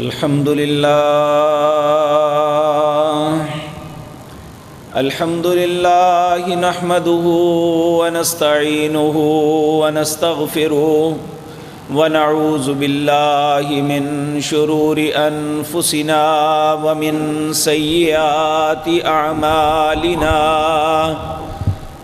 الحمد لله الحمد لله نحمده ونستعينه ونستغفره ونعوذ بالله من شرور أنفسنا ومن سيئات أعمالنا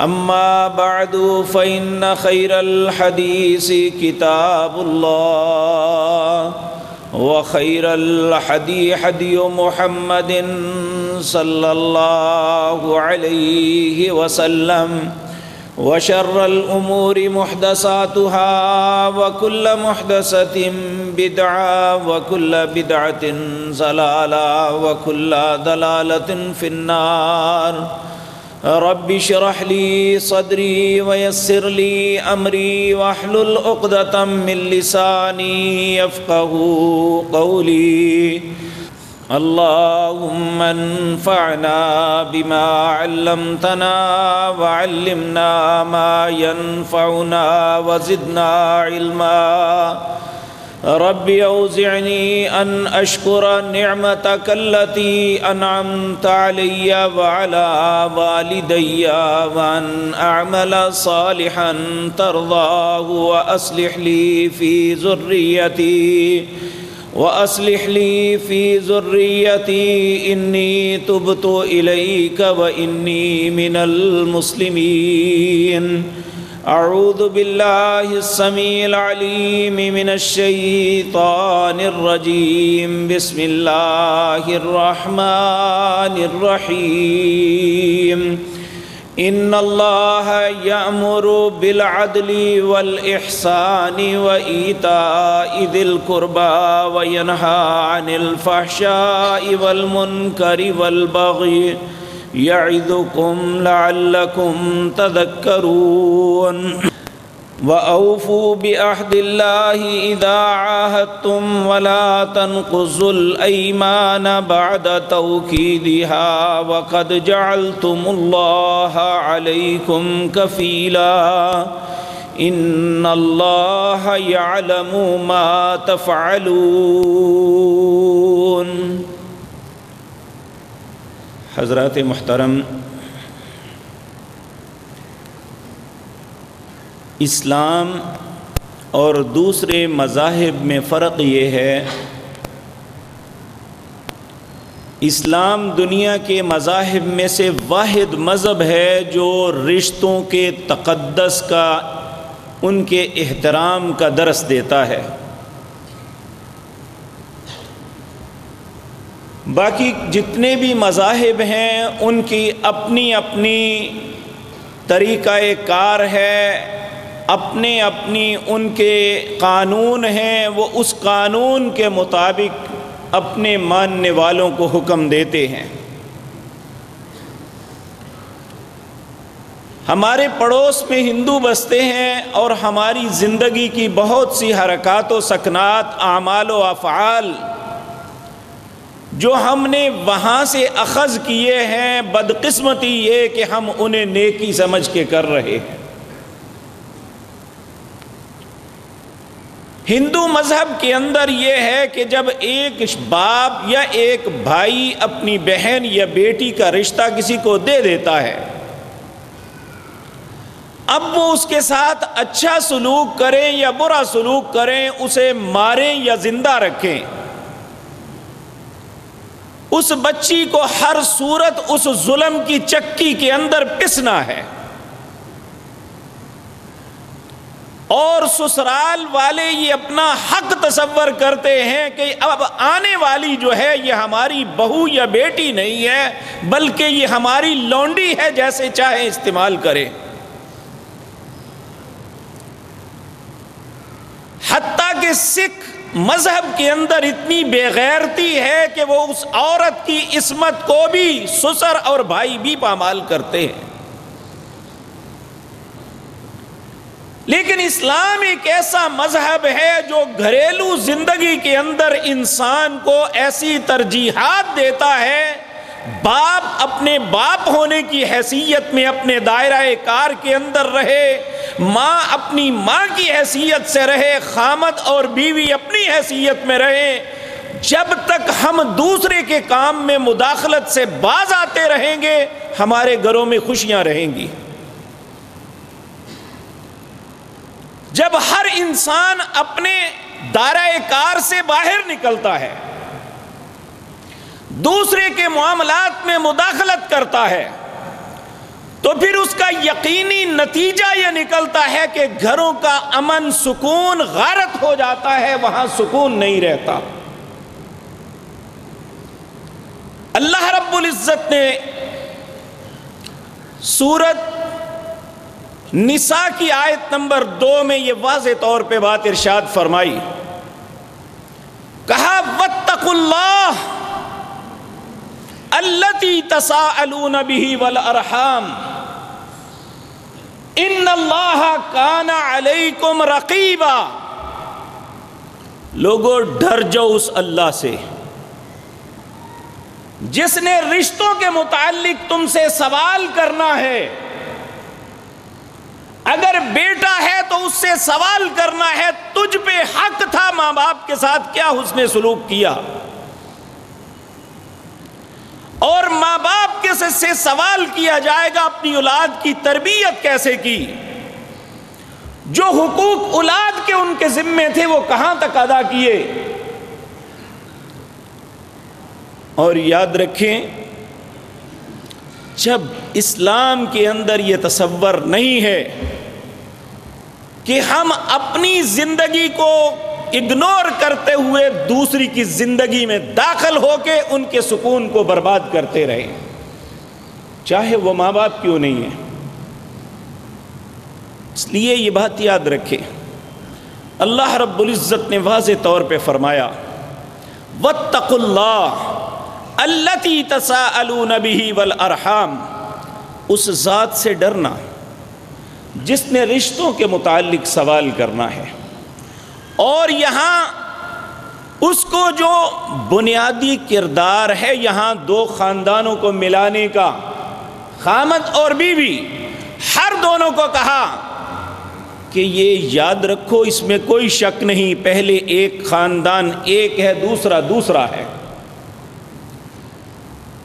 اما بعد فان خير الحديث كتاب الله، وخير الحدي حدي محمد صلى الله عليه وسلم، وشر الأمور محدثاتها، وكل محدثة بدعة، وكل بدعة زلالة وكل دلالة في النار. رب اشرح لي صدري ويسر لي امري واحلل عقدة من لساني يفقهوا قولي اللهم انفعنا بما علمتنا وعلمنا ما ينفعنا وزدنا علما رب اوزعني ان اشكر نعمتك التي انعمت علي وعلى والدي وان اعمل صالحا ترضاه واصلح لي في ذريتي واصلح لي في ذريتي اني تبت اليك واني من المسلمين اعوذ بالله السميع العليم من الشيطان الرجيم. بسم الله الرحمن الرحيم. ان الله يأمر بالعدل والاحسان وايتاء ذي القربى وينهى عن الفحشاء والمنكر والبغي يعظكم لعلكم تذكرون. وأوفوا بأحد الله إذا عاهدتم ولا تنقضوا الأيمان بعد توكيدها وقد جعلتم الله عليكم كفيلا. إن الله يعلم ما تفعلون. حضرات محترم، اسلام اور دوسرے مذاہب میں فرق یہ ہے، اسلام دنیا کے مذاہب میں سے واحد مذہب ہے جو رشتوں کے تقدس کا، ان کے احترام کا درس دیتا ہے۔ باقی جتنے بھی مذاہب ہیں، ان کی اپنی اپنی طریقہ کار ہے، اپنے اپنی ان کے قانون ہیں، وہ اس قانون کے مطابق اپنے ماننے والوں کو حکم دیتے ہیں۔ ہمارے پڑوس میں ہندو بستے ہیں اور ہماری زندگی کی بہت سی حرکات و سکنات، اعمال و افعال جو ہم نے وہاں سے اخذ کیے ہیں، بدقسمتی یہ کہ ہم انہیں نیکی سمجھ کے کر رہے ہیں۔ ہندو مذہب کے اندر یہ ہے کہ جب ایک باپ یا ایک بھائی اپنی بہن یا بیٹی کا رشتہ کسی کو دے دیتا ہے، اب وہ اس کے ساتھ اچھا سلوک کریں یا برا سلوک کریں، اسے ماریں یا زندہ رکھیں۔ اس بچی کو ہر صورت اس ظلم کی چکی کے اندر پسنا ہے۔ اور سسرال والے یہ اپنا حق تصور کرتے ہیں کہ اب آنے والی جو ہے یہ ہماری بہو یا بیٹی نہیں ہے، بلکہ یہ ہماری لونڈی ہے جیسے چاہے استعمال کرے۔ حتیٰ کہ سکھ مذہب کے اندر اتنی بے غیرتی ہے کہ وہ اس عورت کی عصمت کو بھی سسر اور بھائی بھی پامال کرتے ہیں۔ لیکن اسلام ایک ایسا مذہب ہے جو گھریلو زندگی کے اندر انسان کو ایسی ترجیحات دیتا ہے باپ اپنے باپ ہونے کی حیثیت میں اپنے دائرہ کار کے اندر رہے، ماں اپنی ماں کی حیثیت سے رہے، خامد اور بیوی اپنی حیثیت میں رہے۔ جب تک ہم دوسرے کے کام میں مداخلت سے باز آتے رہیں گے، ہمارے گھروں میں خوشیاں رہیں گی۔ جب ہر انسان اپنے دائرہ کار سے باہر نکلتا ہے دوسرے کے معاملات میں مداخلت کرتا ہے، تو پھر اس کا یقینی نتیجہ یہ نکلتا ہے کہ گھروں کا امن، سکون، غارت ہو جاتا ہے، وہاں سکون نہیں رہتا۔ اللہ رب العزت نے سورت نساء کی آیت نمبر دو میں یہ واضح طور پہ بات ارشاد فرمائی۔ کہا وتق اللہ التی تسا به والارحام ان اللہ کانا علیکم رقیبا لوگوں ڈر جاؤ اس اللہ سے. جس نے رشتوں کے متعلق تم سے سوال کرنا ہے، اگر بیٹا ہے تو اس سے سوال کرنا ہے، تجھ پہ حق تھا ماں باپ کے ساتھ کیا اس نے سلوک کیا؟ اور ماں باپ کے سے سوال کیا جائے گا اپنی اولاد کی تربیت کیسے کی؟ جو حقوق اولاد کے ان کے ذمے تھے وہ کہاں تک ادا کیے؟ اور یاد رکھیں، جب اسلام کے اندر یہ تصور نہیں ہے کہ ہم اپنی زندگی کو اگنور کرتے ہوئے دوسری کی زندگی میں داخل ہو کے ان کے سکون کو برباد کرتے رہے۔ چاہے وہ ماں باپ کیوں نہیں ہے اس لیے یہ بات یاد رکھے اللہ رب العزت نے واضح طور پہ فرمایا وَاتَّقُ اللَّهِ الَّتِي تَسَاءَلُونَ بِهِ وَالْأَرْحَامِ۔ اس ذات سے ڈرنا، جس نے رشتوں کے متعلق سوال کرنا ہے۔ اور یہاں اس کو جو بنیادی کردار ہے، یہاں دو خاندانوں کو ملانے کا، خامد اور بیوی، ہر دونوں کو کہا کہ یہ یاد رکھو، اس میں کوئی شک نہیں، پہلے ایک خاندان ایک ہے، دوسرا دوسرا ہے۔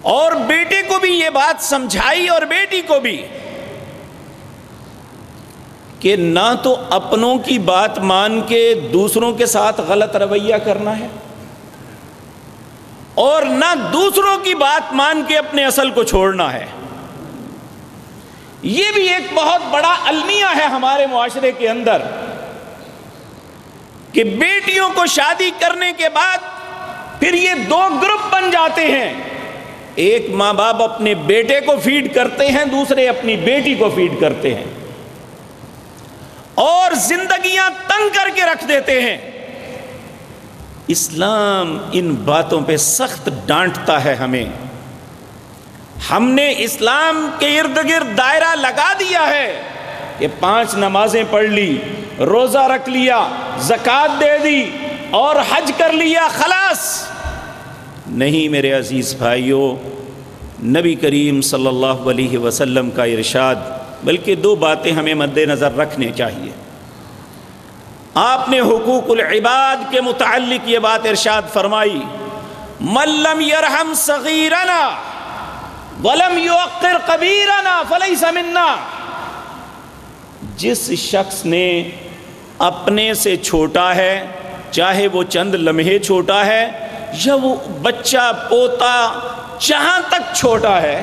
اور بیٹے کو بھی یہ بات سمجھائی اور بیٹی کو بھی کہ نہ تو اپنوں کی بات مان کے دوسروں کے ساتھ غلط رویہ کرنا ہے اور نہ دوسروں کی بات مان کے اپنے اصل کو چھوڑنا ہے۔ یہ بھی ایک بہت بڑا المیہ ہے ہمارے معاشرے کے اندر کہ بیٹیوں کو شادی کرنے کے بعد پھر یہ دو گروپ بن جاتے ہیں۔ ایک ماں باپ اپنے بیٹے کو فیڈ کرتے ہیں، دوسرے اپنی بیٹی کو فیڈ کرتے ہیں۔ اور زندگیاں تنگ کر کے رکھ دیتے ہیں۔ اسلام ان باتوں پہ سخت ڈانٹتا ہے ہمیں۔ ہم نے اسلام کے ارد گرد دائرہ لگا دیا ہے کہ پانچ نمازیں پڑھ لی، روزہ رکھ لیا، زکوٰۃ دے دی اور حج کر لیا، خلاص۔ نہیں میرے عزیز بھائیوں نبی کریم صلی اللہ علیہ وسلم کا ارشاد بلکہ دو باتیں ہمیں مد نظر رکھنے چاہیے۔ آپ نے حقوق العباد کے متعلق یہ بات ارشاد فرمائی ملم یرحم صغیرنا ولم یوقر کبیرنا فلیس منا جس شخص نے اپنے سے چھوٹا ہے، چاہے وہ چند لمحے چھوٹا ہے یا وہ بچہ، پوتا جہاں تک چھوٹا ہے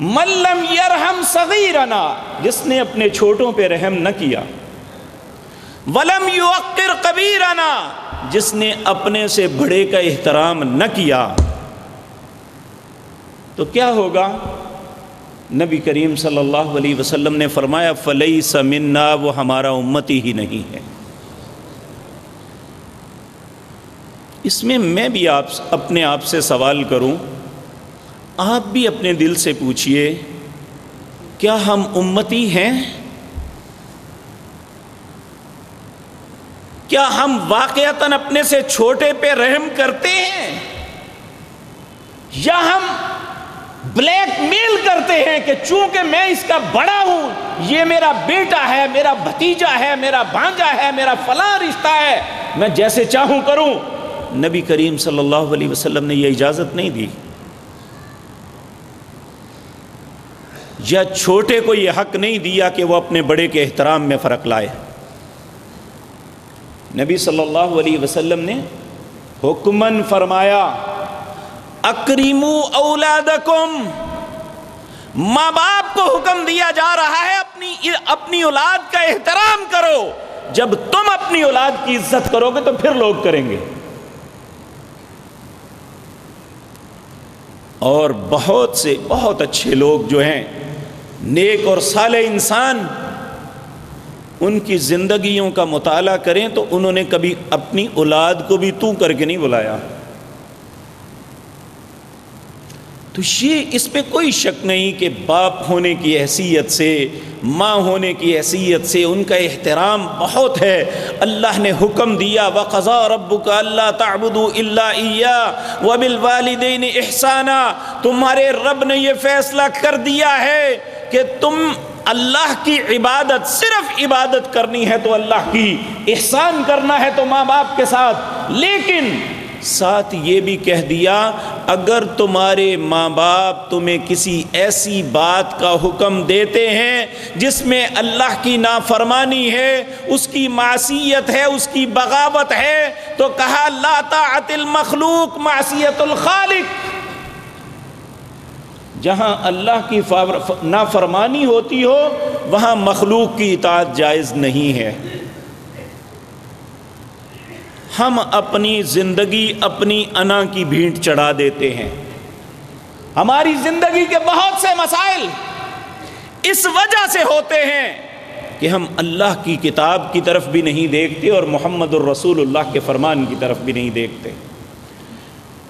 ملم یرحم صغیرنا، جس نے اپنے چھوٹوں پہ رحم نہ کیا۔ ولم یوقر کبیرنا، جس نے اپنے سے بڑے کا احترام نہ کیا۔ تو کیا ہوگا؟ نبی کریم صلی اللہ علیہ وسلم نے فرمایا فلئی سمنا وہ ہمارا امتی ہی نہیں ہے۔ اس میں میں بھی آپ، اپنے آپ سے سوال کروں۔ آپ بھی اپنے دل سے پوچھئے، کیا ہم امتی ہیں؟ کیا ہم واقعتاً اپنے سے چھوٹے پہ رحم کرتے ہیں؟ یا ہم بلیک میل کرتے ہیں کہ چونکہ میں اس کا بڑا ہوں، یہ میرا بیٹا ہے، میرا بھتیجا ہے، میرا بھانجا ہے، میرا فلاں رشتہ ہے، میں جیسے چاہوں کروں۔ نبی کریم صلی اللہ علیہ وسلم نے یہ اجازت نہیں دی۔ یا چھوٹے کو یہ حق نہیں دیا کہ وہ اپنے بڑے کے احترام میں فرق لائے۔ نبی صلی اللہ علیہ وسلم نے حکمن فرمایا، اکریمو اولادکم، ماں باپ کو حکم دیا جا رہا ہے اپنی اپنی اولاد کا احترام کرو۔ جب تم اپنی اولاد کی عزت کرو گے تو پھر لوگ کریں گے۔ اور بہت سے، بہت اچھے لوگ جو ہیں نیک اور صالح انسان ان کی زندگیوں کا مطالعہ کریں تو انہوں نے کبھی اپنی اولاد کو بھی تو کر کے نہیں بلایا۔ تو یہ اس پہ کوئی شک نہیں کہ باپ ہونے کی حیثیت سے، ماں ہونے کی حیثیت سے ان کا احترام بہت ہے۔ اللہ نے حکم دیا وقضا رب کا اللہ تعبد اللہ و بال والدین احسانہ تمہارے رب نے یہ فیصلہ کر دیا ہے کہ تم اللہ کی عبادت صرف عبادت کرنی ہے تو اللہ کی احسان کرنا ہے تو ماں باپ کے ساتھ۔ لیکن ساتھ یہ بھی کہہ دیا، اگر تمہارے ماں باپ تمہیں کسی ایسی بات کا حکم دیتے ہیں جس میں اللہ کی نافرمانی ہے، اس کی معصیت ہے، اس کی بغاوت ہے، تو کہا، لا طاعت المخلوق، معصیت الخالق۔ جہاں اللہ کی نافرمانی ہوتی ہو، وہاں مخلوق کی اطاعت جائز نہیں ہے۔ ہم اپنی زندگی اپنی انا کی بھینٹ چڑھا دیتے ہیں۔ ہماری زندگی کے بہت سے مسائل اس وجہ سے ہوتے ہیں کہ ہم اللہ کی کتاب کی طرف بھی نہیں دیکھتے اور محمد الرسول اللہ کے فرمان کی طرف بھی نہیں دیکھتے۔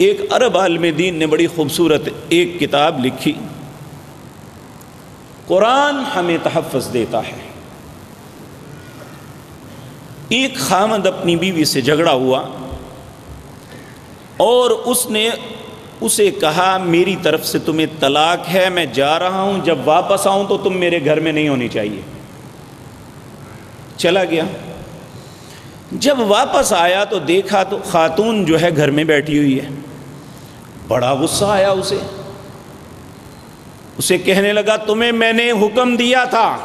ایک عرب عالم دین نے بڑی خوبصورت ایک کتاب لکھی۔ قرآن ہمیں تحفظ دیتا ہے۔ ایک خامد اپنی بیوی سے جھگڑا ہوا اور اس نے اسے کہا، میری طرف سے تمہیں طلاق ہے، میں جا رہا ہوں، جب واپس آؤں تو تم میرے گھر میں نہیں ہونی چاہیے۔ چلا گیا۔ جب واپس آیا تو دیکھا تو خاتون جو ہے گھر میں بیٹھی ہوئی ہے۔ بڑا غصہ آیا اسے۔ اسے کہنے لگا، تمہیں میں نے حکم دیا تھا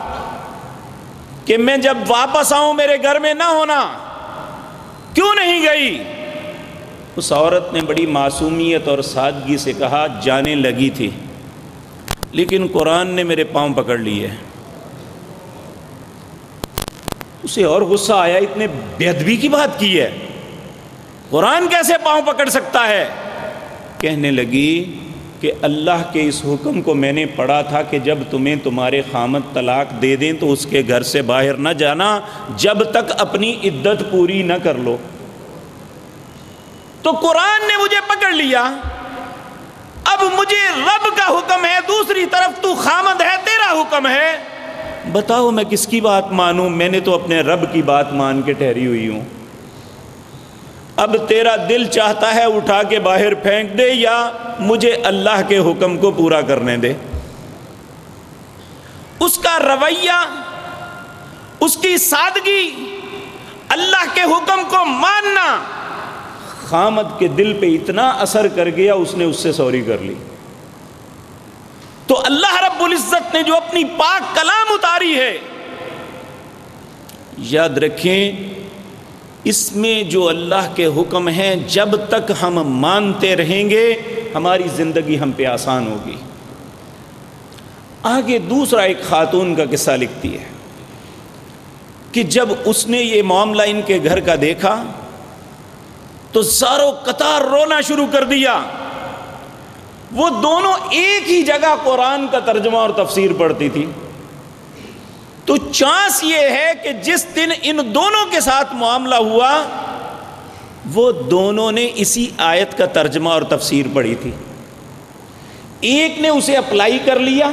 کہ میں جب واپس آؤں، میرے گھر میں نہ ہونا۔ کیوں نہیں گئی؟ اس عورت نے بڑی معصومیت اور سادگی سے کہا، جانے لگی تھی، لیکن قرآن نے میرے پاؤں پکڑ لیے۔ اسے اور غصہ آیا، اتنے بے ادبی کی بات کی ہے۔ قرآن کیسے پاؤں پکڑ سکتا ہے؟ کہنے لگی کہ اللہ کے اس حکم کو میں نے پڑھا تھا کہ جب تمہیں تمہارے خامت طلاق دے دیں تو اس کے گھر سے باہر نہ جانا، جب تک اپنی عدت پوری نہ کر لو۔ تو قرآن نے مجھے پکڑ لیا۔ اب مجھے رب کا حکم ہے، دوسری طرف تو خامد ہے، تیرا حکم ہے۔ بتاؤ میں کس کی بات مانوں؟ میں نے تو اپنے رب کی بات مان کے ٹھہری ہوئی ہوں۔ اب تیرا دل چاہتا ہے اٹھا کے باہر پھینک دے یا مجھے اللہ کے حکم کو پورا کرنے دے۔ اس کا رویہ، اس کی سادگی، اللہ کے حکم کو ماننا۔ خامد کے دل پہ اتنا اثر کر گیا، اس نے اس سے سوری کر لی۔ تو اللہ رب العزت نے جو اپنی پاک کلام اتاری ہے، یاد رکھیں اس میں جو اللہ کے حکم ہیں، جب تک ہم مانتے رہیں گے، ہماری زندگی ہم پہ آسان ہوگی۔ آگے دوسرا ایک خاتون کا قصہ لکھتی ہے کہ جب اس نے یہ معاملہ ان کے گھر کا دیکھا، تو زارو قطار رونا شروع کر دیا۔ وہ دونوں ایک ہی جگہ قرآن کا ترجمہ اور تفسیر پڑھتی تھی۔ تو چانس یہ ہے کہ جس دن ان دونوں کے ساتھ معاملہ ہوا، وہ دونوں نے اسی آیت کا ترجمہ اور تفسیر پڑھی تھی۔ ایک نے اسے اپلائی کر لیا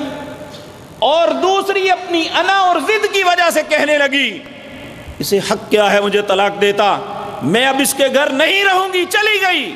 اور دوسری اپنی انا اور ضد کی وجہ سے کہنے لگی، اسے حق کیا ہے مجھے طلاق دیتا؟ میں اب اس کے گھر نہیں رہوں گی، چلی گئی۔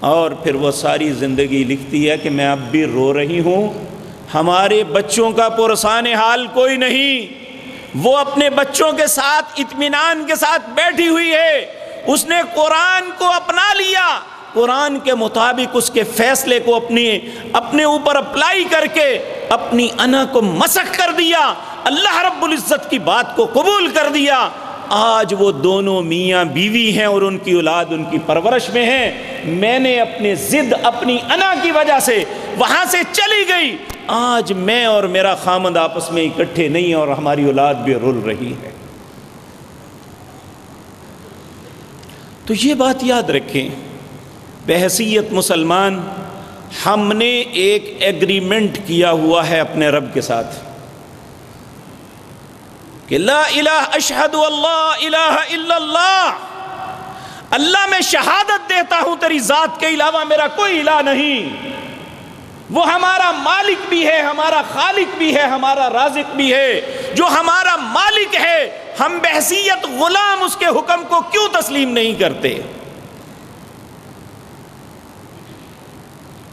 اور پھر وہ ساری زندگی لکھتی ہے کہ میں اب بھی رو رہی ہوں۔ ہمارے بچوں کا پرسان حال کوئی نہیں۔ وہ اپنے بچوں کے ساتھ، اطمینان کے ساتھ بیٹھی ہوئی ہے۔ اس نے قرآن کو اپنا لیا۔ قرآن کے مطابق اس کے فیصلے کو اپنی، اپنے اوپر اپلائی کر کے اپنی انا کو مسخ کر دیا۔ اللہ رب العزت کی بات کو قبول کر دیا۔ آج وہ دونوں میاں بیوی ہیں اور ان کی اولاد ان کی پرورش میں ہیں۔ میں نے اپنے ضد، اپنی انا کی وجہ سے وہاں سے چلی گئی۔ آج میں اور میرا خامد آپس میں اکٹھے نہیں اور ہماری اولاد بھی رول رہی ہے۔ تو یہ بات یاد رکھیں، بحثیت مسلمان، ہم نے ایک ایگریمنٹ کیا ہوا ہے اپنے رب کے ساتھ۔ کہ لا الہ اشہد اللہ الہ الا اللہ۔ اللہ میں شہادت دیتا ہوں، تیری ذات کے علاوہ میرا کوئی الہ نہیں۔ وہ ہمارا مالک بھی ہے، ہمارا خالق بھی ہے، ہمارا رازق بھی ہے۔ جو ہمارا مالک ہے، ہم بحثیت غلام اس کے حکم کو کیوں تسلیم نہیں کرتے؟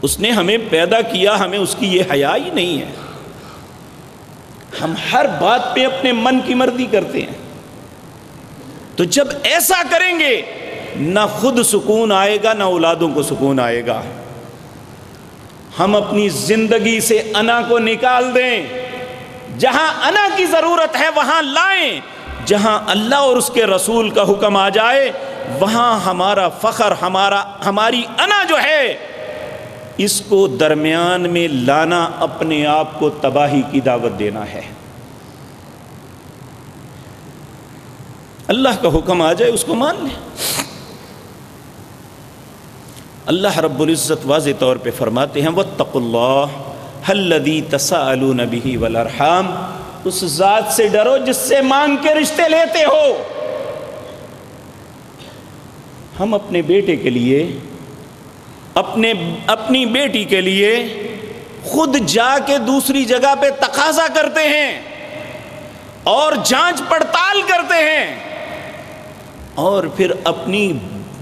اس نے ہمیں پیدا کیا، ہمیں اس کی یہ حیا ہی نہیں ہے۔ ہم ہر بات پہ اپنے من کی مرضی کرتے ہیں۔ تو جب ایسا کریں گے، نہ خود سکون آئے گا، نہ اولادوں کو سکون آئے گا۔ ہم اپنی زندگی سے انا کو نکال دیں۔ جہاں انا کی ضرورت ہے وہاں لائیں۔ جہاں اللہ اور اس کے رسول کا حکم آ جائے، وہاں ہمارا فخر، ہمارا، ہماری انا جو ہے، اس کو درمیان میں لانا اپنے آپ کو تباہی کی دعوت دینا ہے۔ اللہ کا حکم آ جائے، اس کو مان لیں۔ اللہ رب العزت واضح طور پہ فرماتے ہیں وہ تق اللہ حلدی تسا النبی اس ذات سے ڈرو جس سے مانگ کے رشتے لیتے ہو۔ ہم اپنے بیٹے کے لیے، اپنے، اپنی بیٹی کے لیے خود جا کے دوسری جگہ پہ تقاضا کرتے ہیں اور جانچ پڑتال کرتے ہیں اور پھر اپنی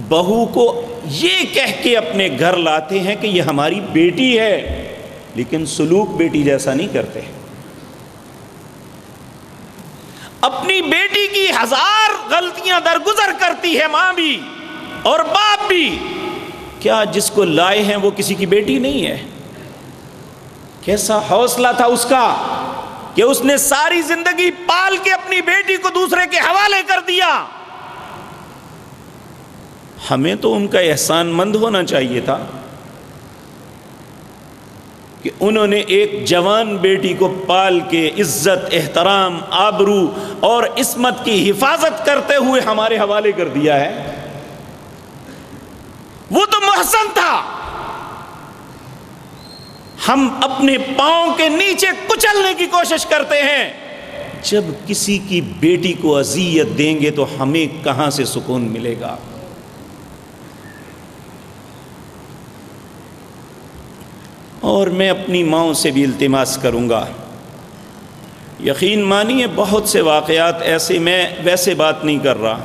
بہو کو یہ کہہ کے اپنے گھر لاتے ہیں کہ یہ ہماری بیٹی ہے، لیکن سلوک بیٹی جیسا نہیں کرتے۔ اپنی بیٹی کی ہزار غلطیاں درگزر کرتی ہے ماں بھی اور باپ بھی۔ کیا جس کو لائے ہیں وہ کسی کی بیٹی نہیں ہے؟ کیسا حوصلہ تھا اس کا کہ اس نے ساری زندگی پال کے اپنی بیٹی کو دوسرے کے حوالے کر دیا۔ ہمیں تو ان کا احسان مند ہونا چاہیے تھا کہ انہوں نے ایک جوان بیٹی کو پال کے عزت، احترام، آبرو اور عصمت کی حفاظت کرتے ہوئے ہمارے حوالے کر دیا ہے۔ وہ تو محسن تھا۔ ہم اپنے پاؤں کے نیچے کچلنے کی کوشش کرتے ہیں۔ جب کسی کی بیٹی کو اذیت دیں گے تو ہمیں کہاں سے سکون ملے گا؟ اور میں اپنی ماؤں سے بھی التماس کروں گا۔ یقین مانیے، بہت سے واقعات ایسے میں ویسے بات نہیں کر رہا۔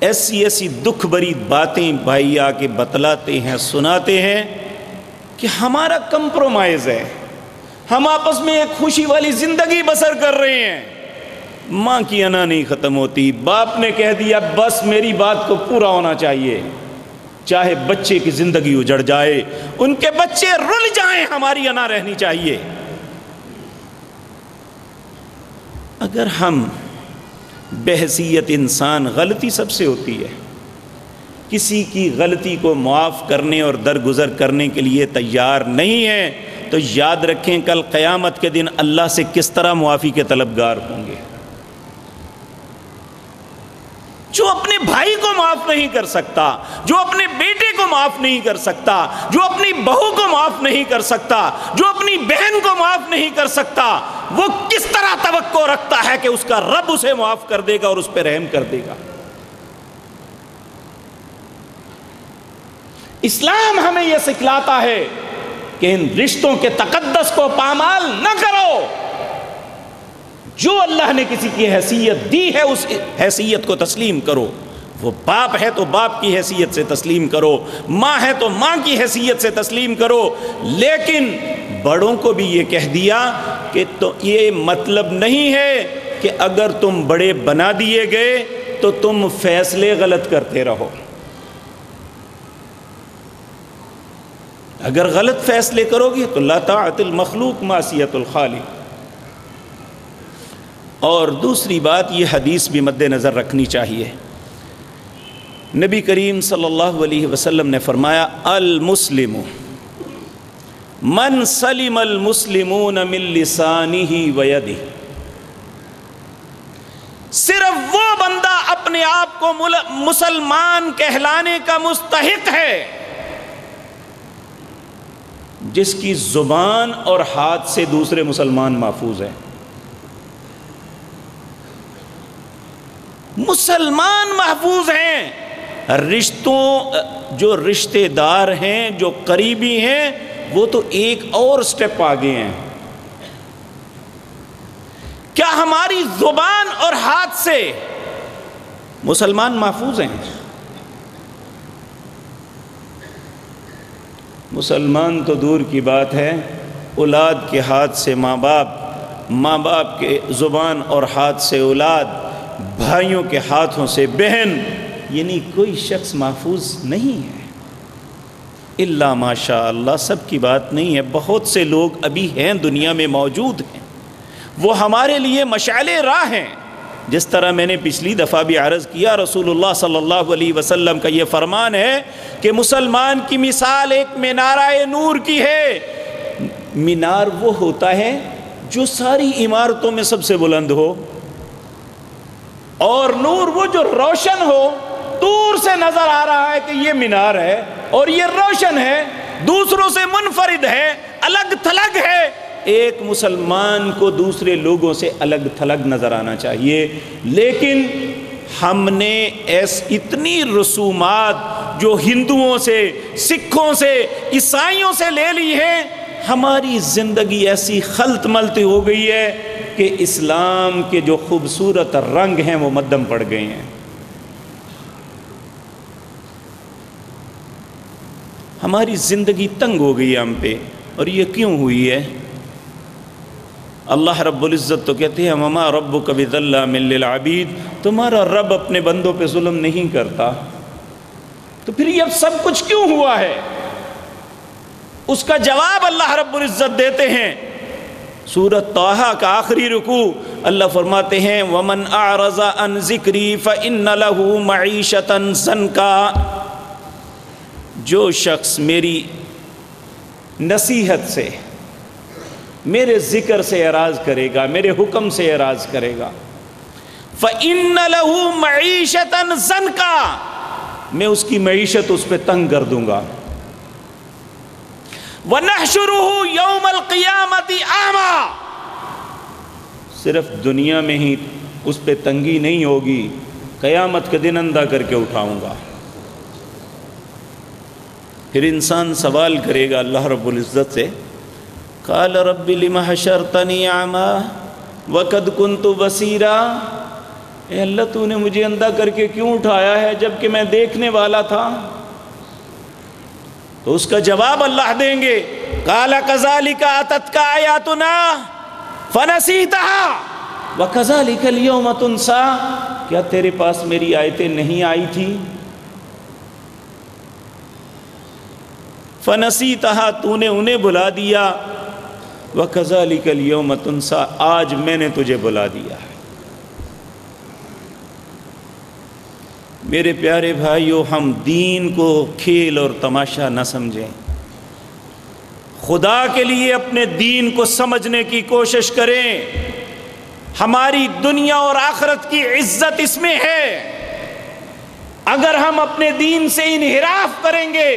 ایسی ایسی دکھ بری باتیں بھائی آ کے بتلاتے ہیں، سناتے ہیں کہ ہمارا کمپرومائز ہے۔ ہم آپس میں ایک خوشی والی زندگی بسر کر رہے ہیں۔ ماں کی انا نہیں ختم ہوتی، باپ نے کہہ دیا، بس میری بات کو پورا ہونا چاہیے۔ چاہے بچے کی زندگی اجڑ جائے، ان کے بچے رل جائیں، ہماری انا رہنی چاہیے۔ اگر ہم بحثیت انسان غلطی سب سے ہوتی ہے، کسی کی غلطی کو معاف کرنے اور درگزر کرنے کے لیے تیار نہیں ہے، تو یاد رکھیں کل قیامت کے دن اللہ سے کس طرح معافی کے طلبگار ہوں گے۔ جو اپنے بھائی کو معاف نہیں کر سکتا، جو اپنے بیٹے کو معاف نہیں کر سکتا، جو اپنی بہو کو معاف نہیں کر سکتا، جو اپنی بہن کو معاف نہیں کر سکتا، وہ کس طرح توقع رکھتا ہے کہ اس کا رب اسے معاف کر دے گا اور اس پہ رحم کر دے گا؟ اسلام ہمیں یہ سکھلاتا ہے کہ ان رشتوں کے تقدس کو پامال نہ کرو۔ جو اللہ نے کسی کی حیثیت دی ہے اس حیثیت کو تسلیم کرو۔ وہ باپ ہے تو باپ کی حیثیت سے تسلیم کرو، ماں ہے تو ماں کی حیثیت سے تسلیم کرو۔ لیکن بڑوں کو بھی یہ کہہ دیا کہ تو یہ مطلب نہیں ہے کہ اگر تم بڑے بنا دیے گئے تو تم فیصلے غلط کرتے رہو۔ اگر غلط فیصلے کرو گے تو طاعت المخلوق معصیت الخالق۔ اور دوسری بات یہ حدیث بھی مد نظر رکھنی چاہیے۔ نبی کریم صلی اللہ علیہ وسلم نے فرمایا، المسلم، من سلم المسلمون من لسانه ویده۔ صرف وہ بندہ اپنے آپ کو مسلمان کہلانے کا مستحق ہے، جس کی زبان اور ہاتھ سے دوسرے مسلمان محفوظ ہیں۔ مسلمان محفوظ ہیں۔ رشتوں، جو رشتے دار ہیں، جو قریبی ہیں، وہ تو ایک اور سٹیپ آگے ہیں۔ کیا ہماری زبان اور ہاتھ سے مسلمان محفوظ ہیں؟ مسلمان تو دور کی بات ہے، اولاد کے ہاتھ سے ماں باپ ماں باپ کے زبان اور ہاتھ سے اولاد بھائیوں کے ہاتھوں سے بہن یعنی کوئی شخص محفوظ نہیں ہے۔ اللہ ماشاء اللہ سب کی بات نہیں ہے۔ بہت سے لوگ ابھی ہیں دنیا میں موجود ہیں۔ وہ ہمارے لیے مشعل راہ ہیں۔ جس طرح میں نے پچھلی دفعہ بھی عرض کیا، رسول اللہ صلی اللہ علیہ وسلم کا یہ فرمان ہے کہ مسلمان کی مثال ایک مینارہ نور کی ہے۔ مینار وہ ہوتا ہے جو ساری عمارتوں میں سب سے بلند ہو۔ اور نور وہ جو روشن ہو، دور سے نظر آ رہا ہے کہ یہ مینار ہے اور یہ روشن ہے، دوسروں سے منفرد ہے، الگ تھلگ ہے۔ ایک مسلمان کو دوسرے لوگوں سے الگ تھلگ نظر آنا چاہیے۔ لیکن ہم نے ایس اتنی رسومات جو ہندوؤں سے، سکھوں سے، عیسائیوں سے لے لی ہے ہماری زندگی ایسی خلط ملت ہو گئی ہے کہ اسلام کے جو خوبصورت رنگ ہیں وہ مدم پڑ گئے ہیں۔ ہماری زندگی تنگ ہو گئی ہے ہم پہ، اور یہ کیوں ہوئی ہے؟ اللہ رب العزت تو کہتے ہیں مما رب کبھی اللہ مل تمہارا رب اپنے بندوں پہ ظلم نہیں کرتا۔ تو پھر یہ سب کچھ کیوں ہوا ہے؟ اس کا جواب اللہ رب العزت دیتے ہیں۔ سورت توحہ کا آخری رکو اللہ فرماتے ہیں، ومن اعرض عن ذکری فان له معیشتا زنکا جو شخص میری نصیحت سے، میرے ذکر سے اعراض کرے گا، میرے حکم سے اعراض کرے گا۔ فَإِنَّ لَهُ مَعِيشَةً زَنْكَا۔ میں اس کی معیشت اس پہ تنگ کر دوں گا۔ وَنَحْشُرُهُ يَوْمَ الْقِيَامَةِ آمَا صرف دنیا میں ہی اس پہ تنگی نہیں ہوگی، قیامت کے دن اندھا کر کے اٹھاؤں گا۔ پھر انسان سوال کرے گا اللہ رب العزت سے، قال رب لما حشرتنی عما وقد كنت بصیرا۔ اے اللہ، تو نے مجھے اندھا کر کے کیوں اٹھایا ہے جبکہ میں دیکھنے والا تھا؟ تو اس کا جواب اللہ دیں گے۔ کالا کزالی کا آتت کا آیا تو نا فنسیتا وہ کزالی کا لیو کیا تیرے پاس میری آیتیں نہیں آئی تھی؟ فنسی تہا تو نے انہیں بلا دیا۔ وہ کزالی کا لیو آج میں نے تجھے بلا دیا۔ ہے میرے پیارے بھائیوں ہم دین کو کھیل اور تماشا نہ سمجھیں۔ خدا کے لیے اپنے دین کو سمجھنے کی کوشش کریں۔ ہماری دنیا اور آخرت کی عزت اس میں ہے۔ اگر ہم اپنے دین سے انحراف کریں گے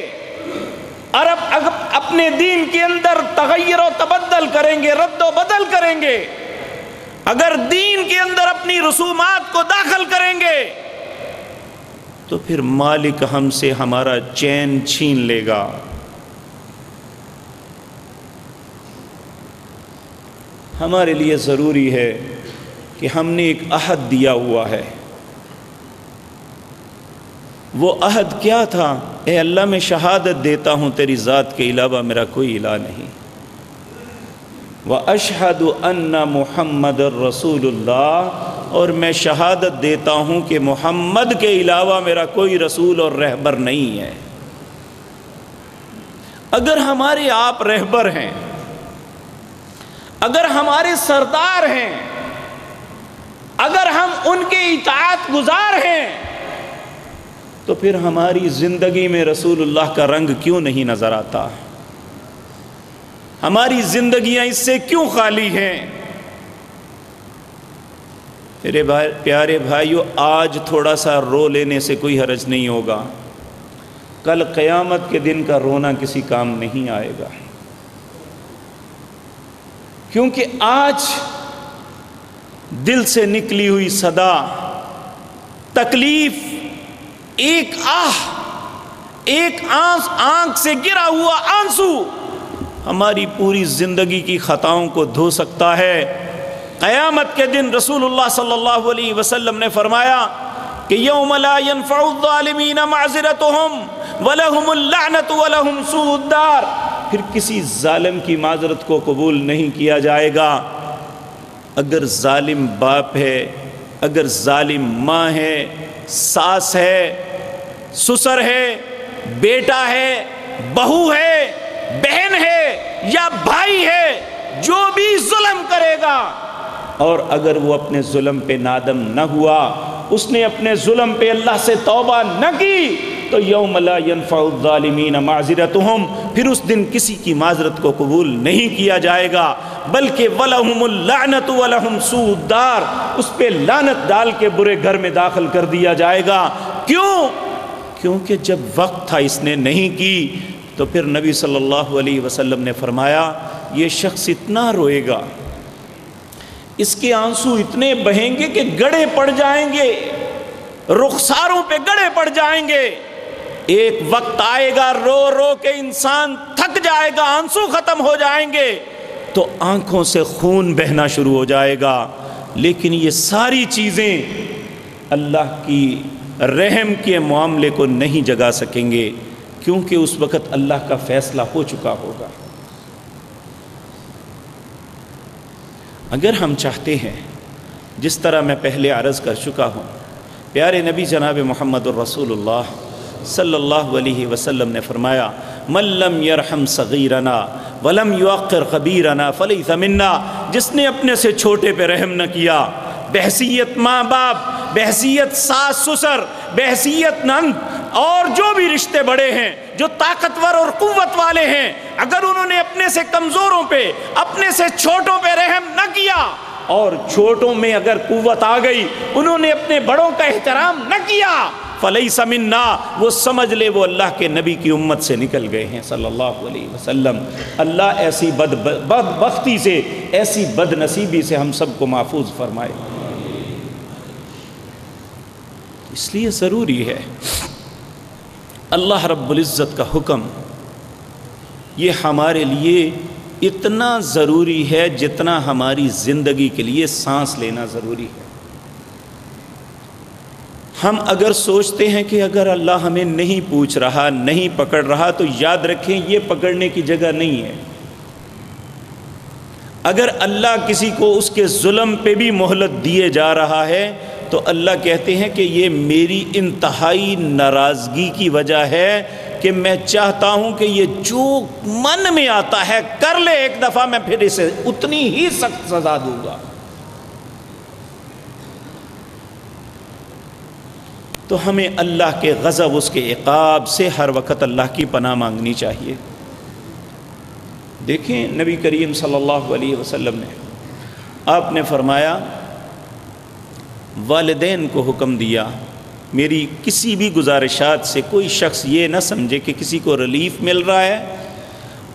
اور اب اپنے دین کے اندر تغیر و تبدل کریں گے، رد و بدل کریں گے۔ اگر دین کے اندر اپنی رسومات کو داخل کریں گے تو پھر مالک ہم سے ہمارا چین چھین لے گا۔ ہمارے لیے ضروری ہے کہ ہم نے ایک عہد دیا ہوا ہے۔ وہ عہد کیا تھا؟ اے اللہ، میں شہادت دیتا ہوں، تیری ذات کے علاوہ میرا کوئی الہ نہیں۔ وہ اشہد ان محمد الرسول اللہ اور میں شہادت دیتا ہوں کہ محمد کے علاوہ میرا کوئی رسول اور رہبر نہیں ہے۔ اگر ہمارے آپ رہبر ہیں، اگر ہمارے سردار ہیں، اگر ہم ان کے اطاعت گزار ہیں، تو پھر ہماری زندگی میں رسول اللہ کا رنگ کیوں نہیں نظر آتا؟ ہماری زندگیاں اس سے کیوں خالی ہیں؟ میرے بھائی پیارے بھائیو، آج تھوڑا سا رو لینے سے کوئی حرج نہیں ہوگا۔ کل قیامت کے دن کا رونا کسی کام نہیں آئے گا۔ کیونکہ آج دل سے نکلی ہوئی صدا، تکلیف، ایک آہ، ایک آنس، آنکھ سے گرا ہوا آنسو، ہماری پوری زندگی کی خطاؤں کو دھو سکتا ہے۔ قیامت کے دن رسول اللہ صلی اللہ علیہ وسلم نے فرمایا کہ یوم لا ينفع الظالمین معذرتهم ولہم اللعنت ولہم سوء الدار۔ پھر کسی ظالم کی معذرت کو قبول نہیں کیا جائے گا۔ اگر ظالم باپ ہے، اگر ظالم ماں ہے، ساس ہے، سسر ہے، بیٹا ہے، بہو ہے، بہن ہے یا بھائی ہے، جو بھی ظلم کرے گا۔ اور اگر وہ اپنے ظلم پہ نادم نہ ہوا، اس نے اپنے ظلم پہ اللہ سے توبہ نہ کی، تو یوم لا ينفع الظالمین معذرتهم پھر اس دن کسی کی معذرت کو قبول نہیں کیا جائے گا، بلکہ ولہم اللعنت ولہم سوء الدار، اس پہ لعنت ڈال کے برے گھر میں داخل کر دیا جائے گا۔ کیوں؟ کیونکہ جب وقت تھا اس نے نہیں کی، تو پھر نبی صلی اللہ علیہ وسلم نے فرمایا، یہ شخص اتنا روئے گا۔ اس کے آنسو اتنے بہیں گے کہ گڑے پڑ جائیں گے، رخساروں پہ گڑے پڑ جائیں گے۔ ایک وقت آئے گا، رو رو کے انسان تھک جائے گا، آنسو ختم ہو جائیں گے۔ تو آنکھوں سے خون بہنا شروع ہو جائے گا۔ لیکن یہ ساری چیزیں اللہ کی رحم کے معاملے کو نہیں جگا سکیں گے، کیونکہ اس وقت اللہ کا فیصلہ ہو چکا ہوگا۔ اگر ہم چاہتے ہیں، جس طرح میں پہلے عرض کر چکا ہوں، پیارے نبی جناب محمد الرسول اللہ صلی اللہ علیہ وسلم نے فرمایا ملم یرحم صغیرنا ولم یوقر قبیرنا فلی منا جس نے اپنے سے چھوٹے پہ رحم نہ کیا بحثیت ماں باپ، بحثیت ساس سسر، بحثیت نند اور جو بھی رشتے بڑے ہیں، جو طاقتور اور قوت والے ہیں، اگر انہوں نے اپنے سے کمزوروں پہ، اپنے سے چھوٹوں پہ رحم نہ کیا اور چھوٹوں میں اگر قوت آ گئی، انہوں نے اپنے بڑوں کا احترام نہ کیا فلئی سمنا وہ سمجھ لے وہ اللہ کے نبی کی امت سے نکل گئے ہیں، صلی اللہ علیہ وسلم۔ اللہ ایسی بد بد بختی سے، ایسی بد نصیبی سے ہم سب کو محفوظ فرمائے۔ اس لیے ضروری ہے۔ اللہ رب العزت کا حکم، یہ ہمارے لیے اتنا ضروری ہے جتنا ہماری زندگی کے لیے سانس لینا ضروری ہے۔ ہم اگر سوچتے ہیں کہ اگر اللہ ہمیں نہیں پوچھ رہا، نہیں پکڑ رہا، تو یاد رکھیں یہ پکڑنے کی جگہ نہیں ہے۔ اگر اللہ کسی کو اس کے ظلم پہ بھی مہلت دیے جا رہا ہے تو اللہ کہتے ہیں کہ یہ میری انتہائی ناراضگی کی وجہ ہے کہ میں چاہتا ہوں کہ یہ جو من میں آتا ہے، کر لے ایک دفعہ، میں پھر اسے اتنی ہی سخت سزا دوں گا۔ تو ہمیں اللہ کے غضب، اس کے عقاب سے ہر وقت اللہ کی پناہ مانگنی چاہیے۔ دیکھیں نبی کریم صلی اللہ علیہ وسلم نے، آپ نے فرمایا والدین کو حکم دیا، میری کسی بھی گزارشات سے کوئی شخص یہ نہ سمجھے کہ کسی کو ریلیف مل رہا ہے۔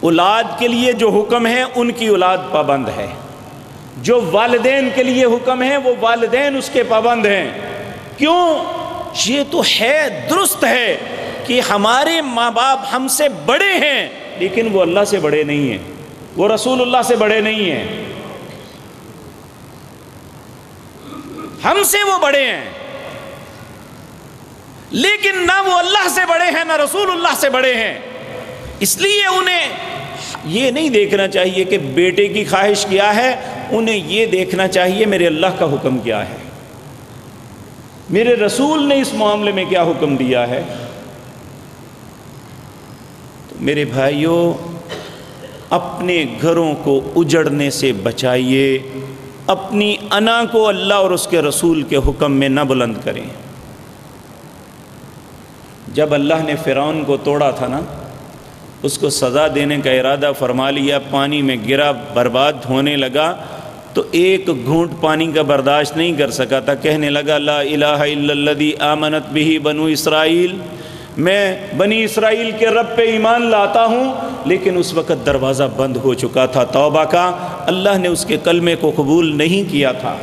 اولاد کے لیے جو حکم ہے، ان کی اولاد پابند ہے۔ جو والدین کے لیے حکم ہے، وہ والدین اس کے پابند ہیں۔ کیوں؟ یہ تو ہے، درست ہے کہ ہمارے ماں باپ ہم سے بڑے ہیں، لیکن وہ اللہ سے بڑے نہیں ہیں۔ وہ رسول اللہ سے بڑے نہیں ہیں۔ ہم سے وہ بڑے ہیں۔ لیکن نہ وہ اللہ سے بڑے ہیں، نہ رسول اللہ سے بڑے ہیں۔ اس لیے انہیں یہ نہیں دیکھنا چاہیے کہ بیٹے کی خواہش کیا ہے، انہیں یہ دیکھنا چاہیے میرے اللہ کا حکم کیا ہے۔ میرے رسول نے اس معاملے میں کیا حکم دیا ہے؟ تو میرے بھائیوں اپنے گھروں کو اجڑنے سے بچائیے۔ اپنی انا کو اللہ اور اس کے رسول کے حکم میں نہ بلند کریں۔ جب اللہ نے فرعون کو توڑا تھا نا، اس کو سزا دینے کا ارادہ فرما لیا، پانی میں گرا، برباد ہونے لگا، تو ایک گھونٹ پانی کا برداشت نہیں کر سکا، تھا کہنے لگا، لا الہ الا اللہ آمنت بھی بنو اسرائیل۔ میں بنی اسرائیل کے رب پہ ایمان لاتا ہوں، لیکن اس وقت دروازہ بند ہو چکا تھا توبہ کا۔ اللہ نے اس کے کلمے کو قبول نہیں کیا تھا۔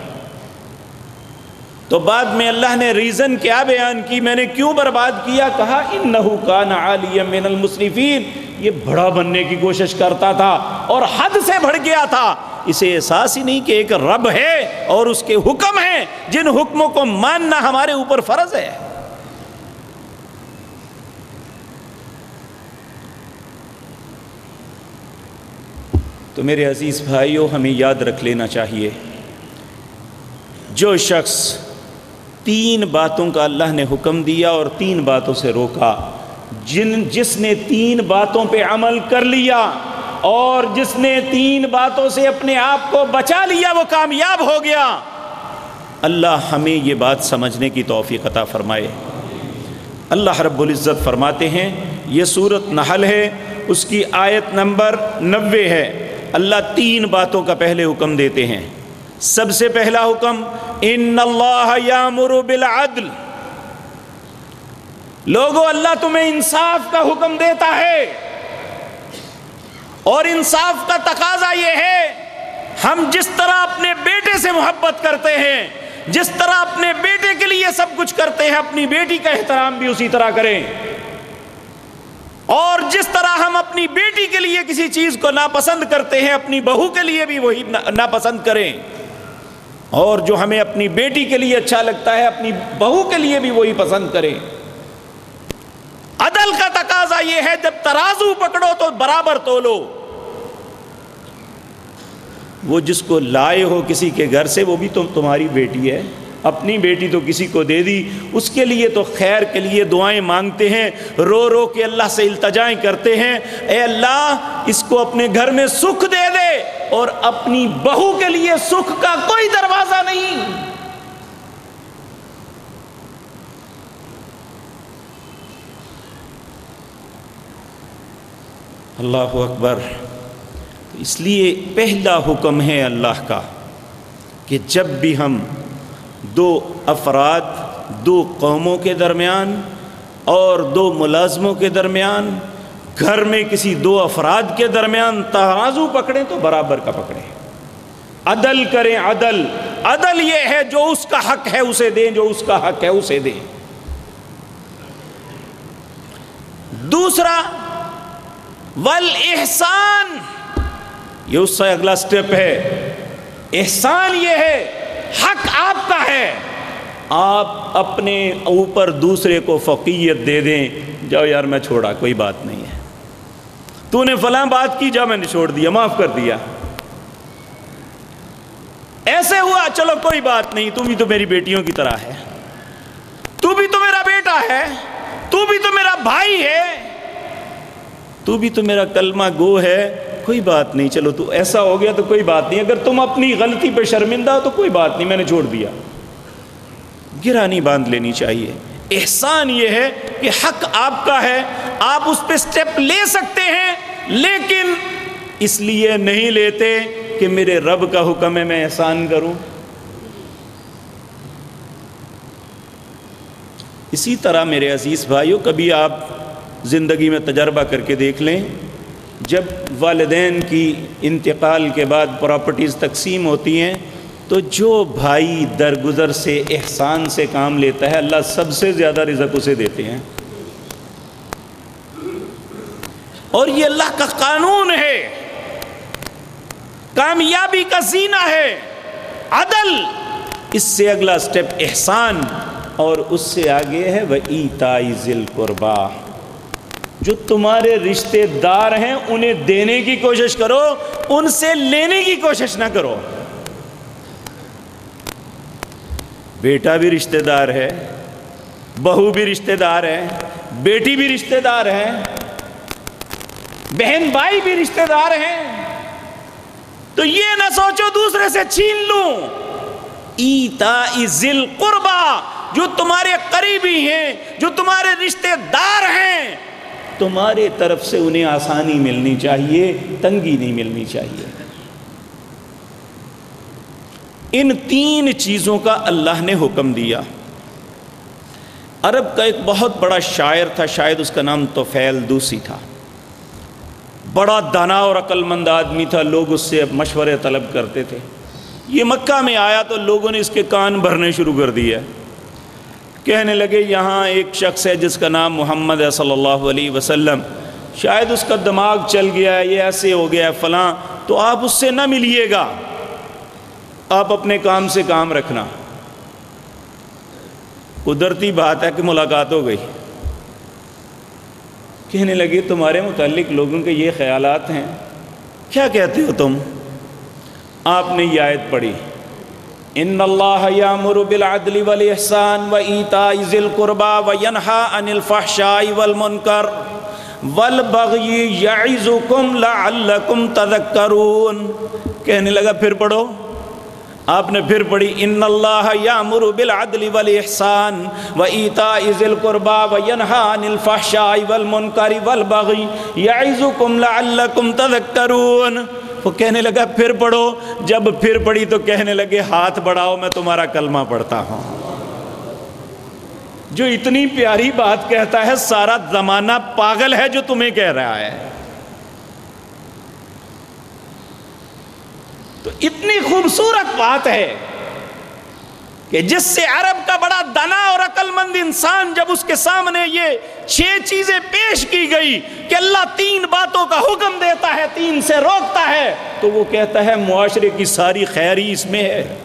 تو بعد میں اللہ نے ریزن کیا بیان کی، میں نے کیوں برباد کیا؟ کہا، انہو کان عالی من المصرفین یہ بڑا بننے کی کوشش کرتا تھا اور حد سے بڑھ گیا تھا۔ اسے احساس ہی نہیں کہ ایک رب ہے اور اس کے حکم ہیں، جن حکموں کو ماننا ہمارے اوپر فرض ہے۔ تو میرے عزیز بھائیوں ہمیں یاد رکھ لینا چاہیے۔ جو شخص تین باتوں کا اللہ نے حکم دیا اور تین باتوں سے روکا، جن، جس نے تین باتوں پہ عمل کر لیا اور جس نے تین باتوں سے اپنے آپ کو بچا لیا، وہ کامیاب ہو گیا۔ اللہ ہمیں یہ بات سمجھنے کی توفیق عطا فرمائے۔ اللہ رب العزت فرماتے ہیں، یہ صورت نحل ہے، اس کی آیت نمبر نوے ہے۔ اللہ تین باتوں کا پہلے حکم دیتے ہیں۔ سب سے پہلا حکم، ان اللہ یامر بالعدل۔ لوگو، اللہ تمہیں انصاف کا حکم دیتا ہے۔ اور انصاف کا تقاضا یہ ہے، ہم جس طرح اپنے بیٹے سے محبت کرتے ہیں، جس طرح اپنے بیٹے کے لیے سب کچھ کرتے ہیں، اپنی بیٹی کا احترام بھی اسی طرح کریں۔ اور جس طرح ہم اپنی بیٹی کے لیے کسی چیز کو ناپسند کرتے ہیں، اپنی بہو کے لیے بھی وہی ناپسند کریں۔ اور جو ہمیں اپنی بیٹی کے لیے اچھا لگتا ہے، اپنی بہو کے لیے بھی وہی پسند کریں۔ عدل کا تقاضا یہ ہے، جب ترازو پکڑو تو برابر تولو۔ وہ جس کو لائے ہو کسی کے گھر سے، وہ بھی تو تمہاری بیٹی ہے۔ اپنی بیٹی تو کسی کو دے دی۔ اس کے لیے تو خیر کے لیے دعائیں مانگتے ہیں۔ رو رو کے اللہ سے التجائیں کرتے ہیں۔ اے اللہ، اس کو اپنے گھر میں سکھ دے دے۔ اور اپنی بہو کے لیے سکھ کا کوئی دروازہ نہیں۔ اللہ اکبر اس لیے پہلا حکم ہے اللہ کا کہ جب بھی ہم دو افراد، دو قوموں کے درمیان اور دو ملازموں کے درمیان، گھر میں کسی دو افراد کے درمیان ترازو پکڑیں تو برابر کا پکڑیں۔ عدل کریں، عدل۔ عدل یہ ہے جو اس کا حق ہے اسے دیں، جو اس کا حق ہے اسے دیں۔ دوسرا ول احسان یہ اس سے اگلا سٹیپ ہے۔ احسان یہ ہے حق آپ کا ہے۔ آپ اپنے اوپر دوسرے کو فقیت دے دیں۔ جاؤ یار، میں چھوڑا، کوئی بات نہیں ہے۔ تو نے فلاں بات کی، جا، میں نے چھوڑ دیا، معاف کر دیا۔ ایسے ہوا، چلو، کوئی بات نہیں، تو بھی تو میری بیٹیوں کی طرح ہے۔ تو بھی تو میرا بیٹا ہے، تو بھی تو میرا بھائی ہے۔ تو بھی تو میرا کلمہ گو ہے۔ کوئی بات نہیں، چلو تو ایسا ہو گیا تو کوئی بات نہیں۔ اگر تم اپنی غلطی پہ شرمندہ ہو تو کوئی بات نہیں، میں نے چھوڑ دیا۔ گرانی باندھ لینی چاہیے۔ احسان یہ ہے کہ حق آپ کا ہے، آپ اس پہ سٹیپ لے سکتے ہیں، لیکن اس لیے نہیں لیتے کہ میرے رب کا حکم ہے، میں احسان کروں۔ اسی طرح میرے عزیز بھائیوں کبھی آپ زندگی میں تجربہ کر کے دیکھ لیں۔ جب والدین کی انتقال کے بعد پراپرٹیز تقسیم ہوتی ہیں، تو جو بھائی درگزر سے احسان سے کام لیتا ہے، اللہ سب سے زیادہ رزق اسے دیتے ہیں۔ اور یہ اللہ کا قانون ہے۔ کامیابی کا زینہ ہے۔ عدل۔ اس سے اگلا سٹیپ احسان اور اس سے آگے ہے وہ ایتائی ذل قربا جو تمہارے رشتے دار ہیں، انہیں دینے کی کوشش کرو، ان سے لینے کی کوشش نہ کرو۔ بیٹا بھی رشتے دار ہے، بہو بھی رشتے دار ہے، بیٹی بھی رشتے دار ہے، بہن بھائی بھی رشتے دار ہیں۔ تو یہ نہ سوچو دوسرے سے چھین لوں۔ ایتا ذل قربا، جو تمہارے قریبی ہیں، جو تمہارے رشتے دار ہیں۔ تمہارے طرف سے انہیں آسانی ملنی چاہیے، تنگی نہیں ملنی چاہیے۔ ان تین چیزوں کا اللہ نے حکم دیا۔ عرب کا ایک بہت بڑا شاعر تھا، شاید اس کا نام تو فیل دوسی تھا۔ بڑا دانا اور عقل مند آدمی تھا، لوگ اس سے مشورے طلب کرتے تھے۔ یہ مکہ میں آیا تو لوگوں نے اس کے کان بھرنے شروع کر دیا کہنے لگے، یہاں ایک شخص ہے جس کا نام محمد ہے صلی اللہ علیہ وسلم۔ شاید اس کا دماغ چل گیا ہے، یہ ایسے ہو گیا ہے، فلاں۔ تو آپ اس سے نہ ملیے گا۔ آپ اپنے کام سے کام رکھنا۔ قدرتی بات ہے کہ ملاقات ہو گئی۔ کہنے لگے، تمہارے متعلق لوگوں کے یہ خیالات ہیں۔ کیا کہتے ہو تم؟ آپ نے یہ آیت پڑھی۔ ان اللہ یامر بالعدل والاحسان و ایتاء ذی القربى وینھا عن الفحشاء والمنکر والبغی یعظکم لعلکم تذکرون کہنے لگا پھر پڑھو۔ آپ نے پھر پڑھی ان اللہ یامر بالعدل والاحسان و ایتاء ذی القربى وینھا عن الفحشاء والمنکر والبغی یعظکم لعلکم تذکرون وہ کہنے لگا، پھر پڑھو. جب پھر پڑھی تو کہنے لگے، ہاتھ بڑھاؤ، میں تمہارا کلمہ پڑھتا ہوں. جو اتنی پیاری بات کہتا ہے، سارا زمانہ پاگل ہے جو تمہیں کہہ رہا ہے۔ تو اتنی خوبصورت بات ہے۔ کہ جس سے عرب کا بڑا دنا اور عقل مند انسان جب اس کے سامنے یہ چھ چیزیں پیش کی گئی کہ اللہ تین باتوں کا حکم دیتا ہے، تین سے روکتا ہے، تو وہ کہتا ہے، معاشرے کی ساری خیری اس میں ہے۔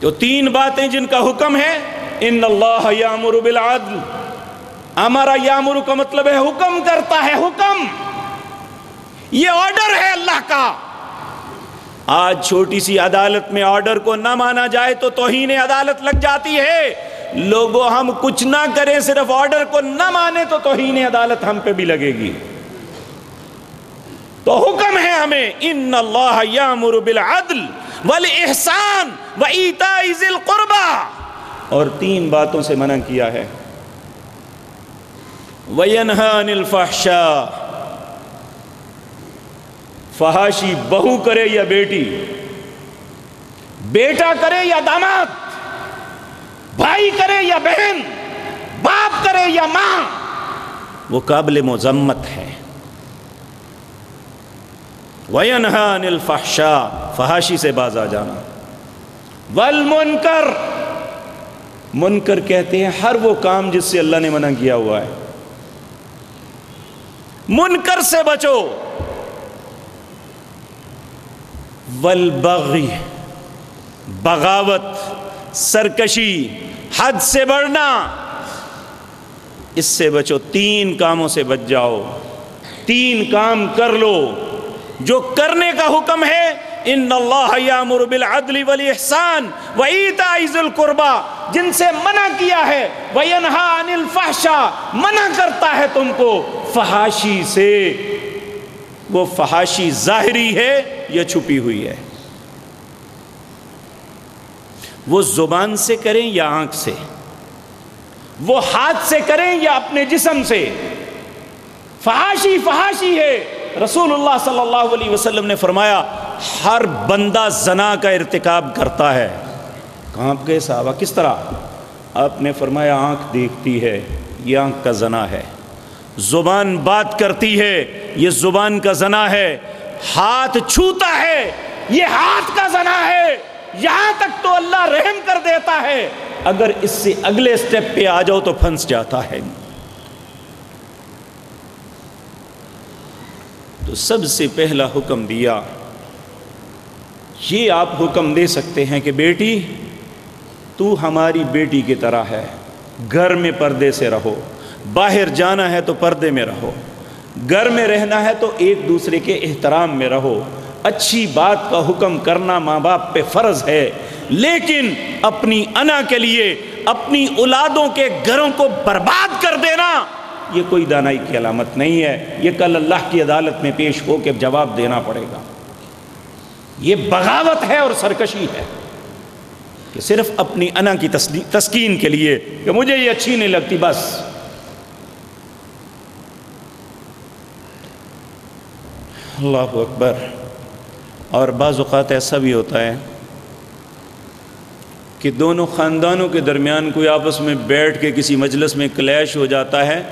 تو تین باتیں جن کا حکم ہے، ان اللہ یامر بالعدل۔ ہمارا یامر کا مطلب ہے، حکم کرتا ہے، حکم۔ یہ آرڈر ہے اللہ کا۔ آج چھوٹی سی عدالت میں آرڈر کو نہ مانا جائے تو توہین عدالت لگ جاتی ہے۔ لوگوں، ہم کچھ نہ کریں، صرف آرڈر کو نہ مانے تو توہین عدالت ہم پہ بھی لگے گی۔ تو حکم ہے ہمیں، ان اللہ یامر بالعدل والاحسان وایتاء ذی القربى اور تین باتوں سے منع کیا ہے۔ وینہا عن الفحشاء۔ فحاشی بہو کرے یا بیٹی؟ بیٹا کرے یا داماد؟ بھائی کرے یا بہن؟ باپ کرے یا ماں؟ وہ قابل مذمت ہے۔ وینہا عن الفحشاء، فحاشی سے باز آ جانا۔ والمنکر منکر کہتے ہیں ہر وہ کام جس سے اللہ نے منع کیا ہوا ہے۔ منکر سے بچو۔ والبغی، بغاوت، سرکشی، حد سے بڑھنا۔ اس سے بچو، تین کاموں سے بچ جاؤ۔ تین کام کر لو۔ جو کرنے کا حکم ہے، ان اللہ یامر بالعدل والاحسان وایتاء ذی القربى جن سے منع کیا ہے وینھا عن الفحشاء۔ منع کرتا ہے تم کو۔ فحاشی سے۔ وہ فحاشی ظاہری ہے۔ یا چھپی ہوئی ہے۔ وہ زبان سے کریں یا آنکھ سے؟ وہ ہاتھ سے کریں یا اپنے جسم سے؟ فحاشی فحاشی ہے۔ رسول اللہ صلی اللہ علیہ وسلم نے فرمایا، ہر بندہ زنا کا ارتکاب کرتا ہے۔ کہاں گئے صحابہ، کس طرح؟ آپ نے فرمایا، آنکھ دیکھتی ہے، یہ آنکھ کا زنا ہے۔ زبان بات کرتی ہے، یہ زبان کا زنا ہے۔ ہاتھ چھوتا ہے، یہ ہاتھ کا زنا ہے، یہاں تک تو اللہ رحم کر دیتا ہے۔ اگر اس سے اگلے سٹیپ پہ آ جاؤ تو پھنس جاتا ہے۔ تو سب سے پہلا حکم دیا۔ یہ آپ حکم دے سکتے ہیں کہ بیٹی، تو ہماری بیٹی کی طرح ہے۔ گھر میں پردے سے رہو۔ باہر جانا ہے تو پردے میں رہو۔ گھر میں رہنا ہے تو ایک دوسرے کے احترام میں رہو۔ اچھی بات کا حکم کرنا ماں باپ پہ فرض ہے، لیکن اپنی انا کے لیے، اپنی اولادوں کے گھروں کو برباد کر دینا، یہ کوئی دانائی کی علامت نہیں ہے۔ یہ کل اللہ کی عدالت میں پیش ہو کے جواب دینا پڑے گا۔ یہ بغاوت ہے اور سرکشی ہے کہ صرف اپنی انا کی تسکین کے لیے کہ مجھے یہ اچھی نہیں لگتی، بس۔ اللہ اکبر۔ اور بعض اوقات ایسا بھی ہوتا ہے کہ دونوں خاندانوں کے درمیان کوئی آپس میں بیٹھ کے کسی مجلس میں کلیش ہو جاتا ہے۔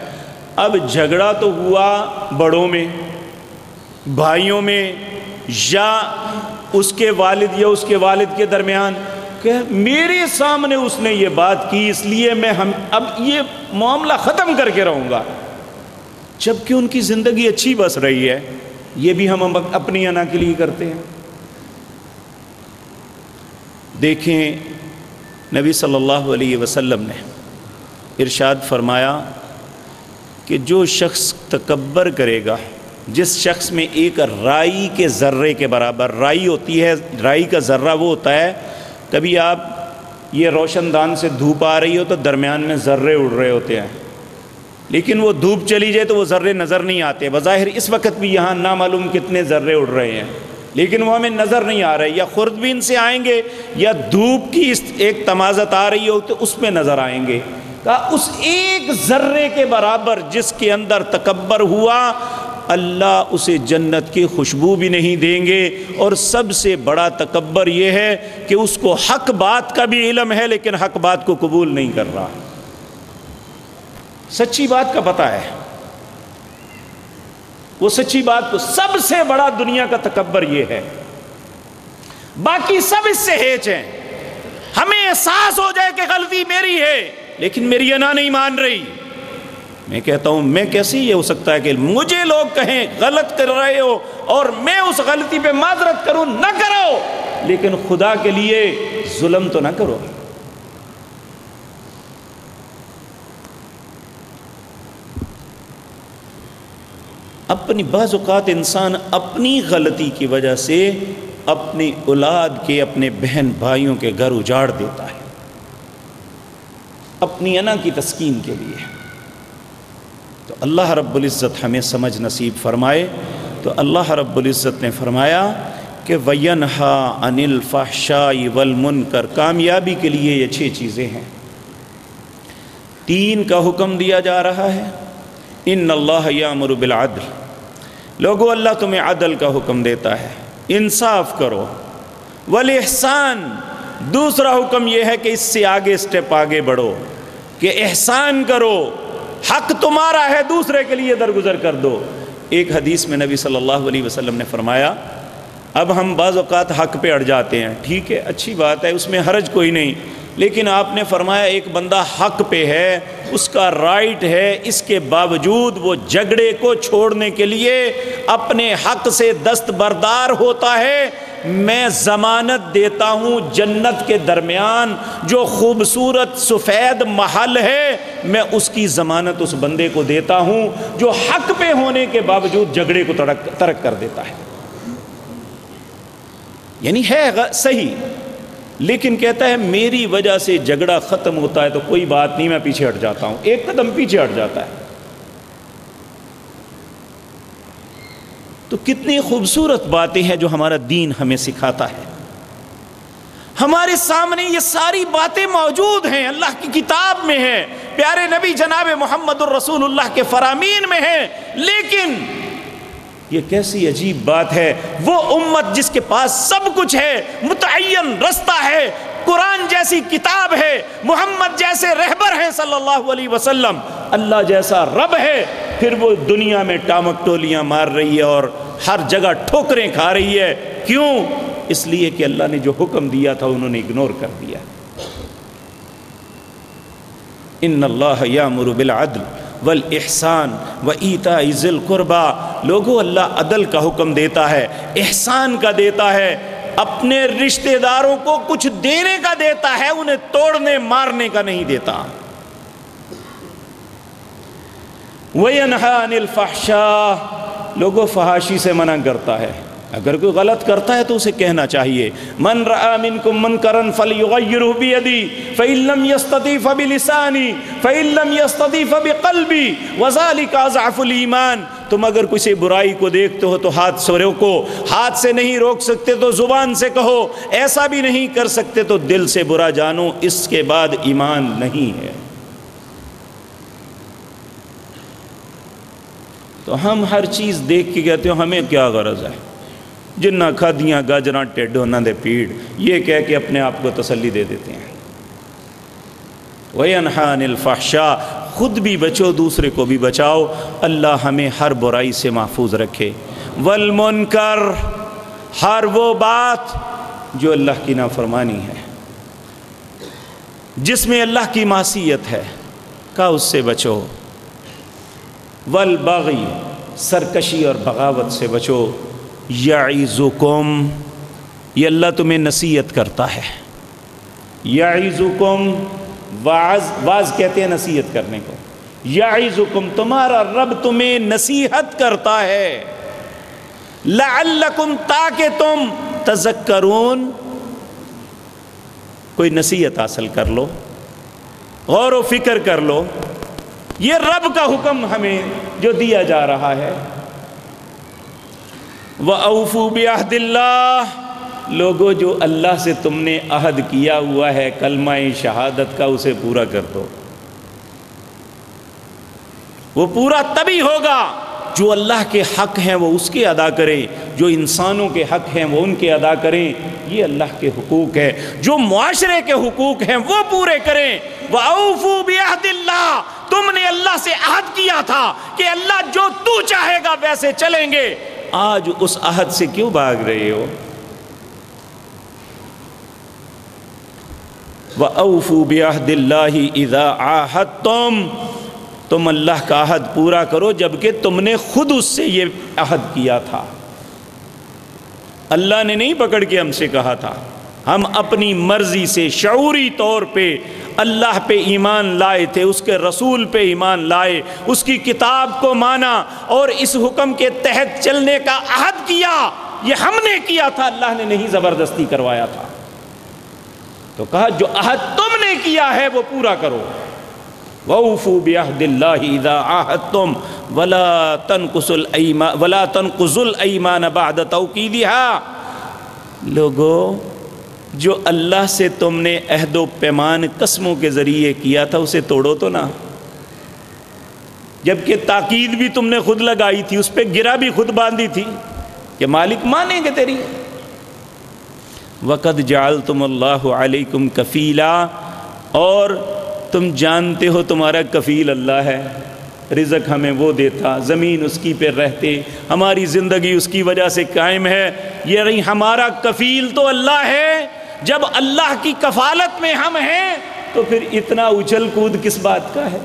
اب جھگڑا تو ہوا بڑوں میں، بھائیوں میں، یا اس کے والد یا اس کے والد کے درمیان کہ میرے سامنے اس نے یہ بات کی، اس لیے میں ہم، اب یہ معاملہ ختم کر کے رہوں گا۔ جبکہ ان کی زندگی اچھی بس رہی ہے۔ یہ بھی ہم اپنی انا کے لیے کرتے ہیں۔ دیکھیں نبی صلی اللہ علیہ وسلم نے ارشاد فرمایا کہ جو شخص تکبر کرے گا، جس شخص میں ایک رائی کے ذرے کے برابر رائی ہوتی ہے، رائی کا ذرہ وہ ہوتا ہے، کبھی آپ یہ روشن دان سے دھوپ آ رہی ہو تو درمیان میں ذرے اڑ رہے ہوتے ہیں۔ لیکن وہ دھوپ چلی جائے تو وہ ذرے نظر نہیں آتے۔ بظاہر اس وقت بھی یہاں نامعلوم کتنے ذرے اڑ رہے ہیں۔ لیکن وہ ہمیں نظر نہیں آ رہے، یا خوردبین سے آئیں گے، یا دھوپ کی ایک تمازت آ رہی ہو تو اس میں نظر آئیں گے۔ کہا، اس ایک ذرے کے برابر جس کے اندر تکبر ہوا، اللہ اسے جنت کی خوشبو بھی نہیں دیں گے۔ اور سب سے بڑا تکبر یہ ہے کہ اس کو حق بات کا بھی علم ہے، لیکن حق بات کو قبول نہیں کر رہا۔ سچی بات کا پتہ ہے۔ وہ سچی بات کو سب سے بڑا دنیا کا تکبر یہ ہے۔ باقی سب اس سے ہیچ ہیں۔ ہمیں احساس ہو جائے کہ غلطی میری ہے، لیکن میری انا نہیں مان رہی۔ میں کہتا ہوں، میں کیسے یہ ہو سکتا ہے کہ مجھے لوگ کہیں غلط کر رہے ہو اور میں اس غلطی پہ معذرت کروں، نہ کرو۔ لیکن خدا کے لیے ظلم تو نہ کرو۔ اپنی بعض اوقات انسان اپنی غلطی کی وجہ سے اپنی اولاد کے، اپنے بہن بھائیوں کے گھر اجاڑ دیتا ہے۔ اپنی انا کی تسکین کے لیے۔ تو اللہ رب العزت ہمیں سمجھ نصیب فرمائے۔ تو اللہ رب العزت نے فرمایا کہ وین ہا انل فاشائی ولمن کر کامیابی کے لیے یہ چھ چیزیں ہیں۔ تین کا حکم دیا جا رہا ہے۔ ان اللہ یامر بالعدل۔ لوگو، اللہ تمہیں عدل کا حکم دیتا ہے۔ انصاف کرو۔ والاحسان، دوسرا حکم یہ ہے کہ اس سے آگے اسٹیپ آگے بڑھو۔ کہ احسان کرو۔ حق تمہارا ہے، دوسرے کے لیے درگزر کر دو۔ ایک حدیث میں نبی صلی اللہ علیہ وسلم نے فرمایا، اب ہم بعض اوقات حق پہ اڑ جاتے ہیں۔ ٹھیک ہے، اچھی بات ہے، اس میں حرج کوئی نہیں۔ لیکن آپ نے فرمایا ایک بندہ حق پہ ہے، اس کا رائٹ ہے، اس کے باوجود وہ جھگڑے کو چھوڑنے کے لیے اپنے حق سے دست بردار ہوتا ہے۔ میں ضمانت دیتا ہوں جنت کے درمیان جو خوبصورت سفید محل ہے، میں اس کی ضمانت اس بندے کو دیتا ہوں جو حق پہ ہونے کے باوجود جھگڑے کو ترک کر دیتا ہے۔ یعنی ہے صحیح۔ لیکن کہتا ہے میری وجہ سے جھگڑا ختم ہوتا ہے تو کوئی بات نہیں، میں پیچھے ہٹ جاتا ہوں۔ ایک قدم پیچھے ہٹ جاتا ہے۔ تو کتنی خوبصورت باتیں ہیں جو ہمارا دین ہمیں سکھاتا ہے۔ ہمارے سامنے یہ ساری باتیں موجود ہیں۔ اللہ کی کتاب میں ہیں۔ پیارے نبی جناب محمد الرسول اللہ کے فرامین میں ہیں۔ لیکن یہ کیسی عجیب بات ہے؟ وہ امت جس کے پاس سب کچھ ہے، متعین رستہ ہے، قرآن جیسی کتاب ہے، محمد جیسے رہبر ہیں صلی اللہ علیہ وسلم، اللہ جیسا رب ہے، پھر وہ دنیا میں ٹامک ٹولیاں مار رہی ہے اور ہر جگہ ٹھوکریں کھا رہی ہے۔ کیوں؟ اس لیے کہ اللہ نے جو حکم دیا تھا، انہوں نے اگنور کر دیا۔ ان اللہ یامر بالعدل۔ والاحسان و ایتا ذل قربا لوگوں، اللہ عدل کا حکم دیتا ہے، احسان کا دیتا ہے، اپنے رشتہ داروں کو کچھ دینے کا دیتا ہے، انہیں توڑنے، مارنے کا نہیں دیتا۔ وَيَنْهَا عَنِ الْفَحْشَاءِ۔ لوگوں، فحاشی سے منع کرتا ہے۔ اگر کوئی غلط کرتا ہے تو اسے کہنا چاہیے، من رأى منكم منكرا فليغيره بيدي فإن لم يستطيع فبلساني فإن لم يستطيع فبقلبي وذلك أضعف الإيمان تم اگر کسی برائی کو دیکھتے ہو تو ہاتھ سے روکو، ہاتھ سے نہیں روک سکتے تو زبان سے کہو، ایسا بھی نہیں کر سکتے تو دل سے برا جانو، اس کے بعد ایمان نہیں ہے۔ تو ہم ہر چیز دیکھ کے کہتے ہو ہمیں کیا غرض ہے؟ جنہ کھادیاں، گاجراں ٹیڈ انہوں دے پیڑ، یہ کہہ کے اپنے آپ کو تسلی دے دیتے ہیں۔ وَيَنْحَانِ الْفَحْشَا خود بھی بچو، دوسرے کو بھی بچاؤ۔ اللہ ہمیں ہر برائی سے محفوظ رکھے۔ وَالْمُنْكَرْ ہر وہ بات جو اللہ کی نافرمانی ہے۔ جس میں اللہ کی معصیت ہے، کا اس سے بچو۔ والبغی سرکشی اور بغاوت سے بچو۔ یعیزکم، یہ اللہ تمہیں نصیحت کرتا ہے۔ یعیزکم واز واز کہتے ہیں نصیحت کرنے کو۔ یعیزکم، تمہارا رب تمہیں نصیحت کرتا ہے۔ لعلکم تاکہ تم تذکرون، کوئی نصیحت حاصل کر لو، غور و فکر کر لو۔ یہ رب کا حکم ہمیں جو دیا جا رہا ہے۔ وہ اوفو بعہد اللہ لوگوں جو اللہ سے تم نے عہد کیا ہوا ہے، کلمہ شہادت کا، اسے پورا کر دو۔ وہ پورا تبھی ہوگا جو اللہ کے حق ہیں، وہ اس کے ادا کریں۔ جو انسانوں کے حق ہیں، وہ ان کے ادا کریں۔ یہ اللہ کے حقوق ہے جو معاشرے کے حقوق ہیں، وہ پورے کریں۔ وہ اوفو بعہد اللہ تم نے اللہ سے عہد کیا تھا کہ اللہ جو تو چاہے گا، ویسے چلیں گے۔ آج اس عہد سے کیوں بھاگ رہے ہو؟ وَأَوْفُوا بِعَهْدِ اللَّهِ إِذَا عَاهَدْتُمْ تم اللہ کا عہد پورا کرو جبکہ تم نے خود اس سے یہ عہد کیا تھا۔ اللہ نے نہیں پکڑ کے ہم سے کہا تھا۔ ہم اپنی مرضی سے شعوری طور پہ اللہ پہ ایمان لائے تھے، اس کے رسول پہ ایمان لائے، اس کی کتاب کو مانا اور اس حکم کے تحت چلنے کا عہد کیا۔ یہ ہم نے کیا تھا، اللہ نے نہیں زبردستی کروایا تھا۔ تو کہا، جو عہد تم نے کیا ہے، وہ پورا کرو۔ وَأُوفُوا بِعَهْدِ اللَّهِ إِذَا عَاهَدْتُمْ وَلَا تَنْقُسُ الْأَيْمَانَ، وَلَا تَنْقُزُ الْأَيْمَانَ بَعْدَ تَوْقِيدِهَا لوگو جو اللہ سے تم نے عہد و پیمان قسموں کے ذریعے کیا تھا، اسے توڑو تو نہ۔ جبکہ تاکید بھی تم نے خود لگائی تھی، اس پہ گرا بھی خود باندھی تھی کہ مالک مانیں گے تیری۔ وقت جال تم اللہ علیکم کفیلا اور تم جانتے ہو تمہارا کفیل اللہ ہے۔ رزق ہمیں وہ دیتا، زمین اس کی پہ رہتے، ہماری زندگی اس کی وجہ سے قائم ہے۔ یہ رہی ہمارا کفیل تو اللہ ہے۔ جب اللہ کی کفالت میں ہم ہیں تو پھر اتنا اچھل کود کس بات کا ہے؟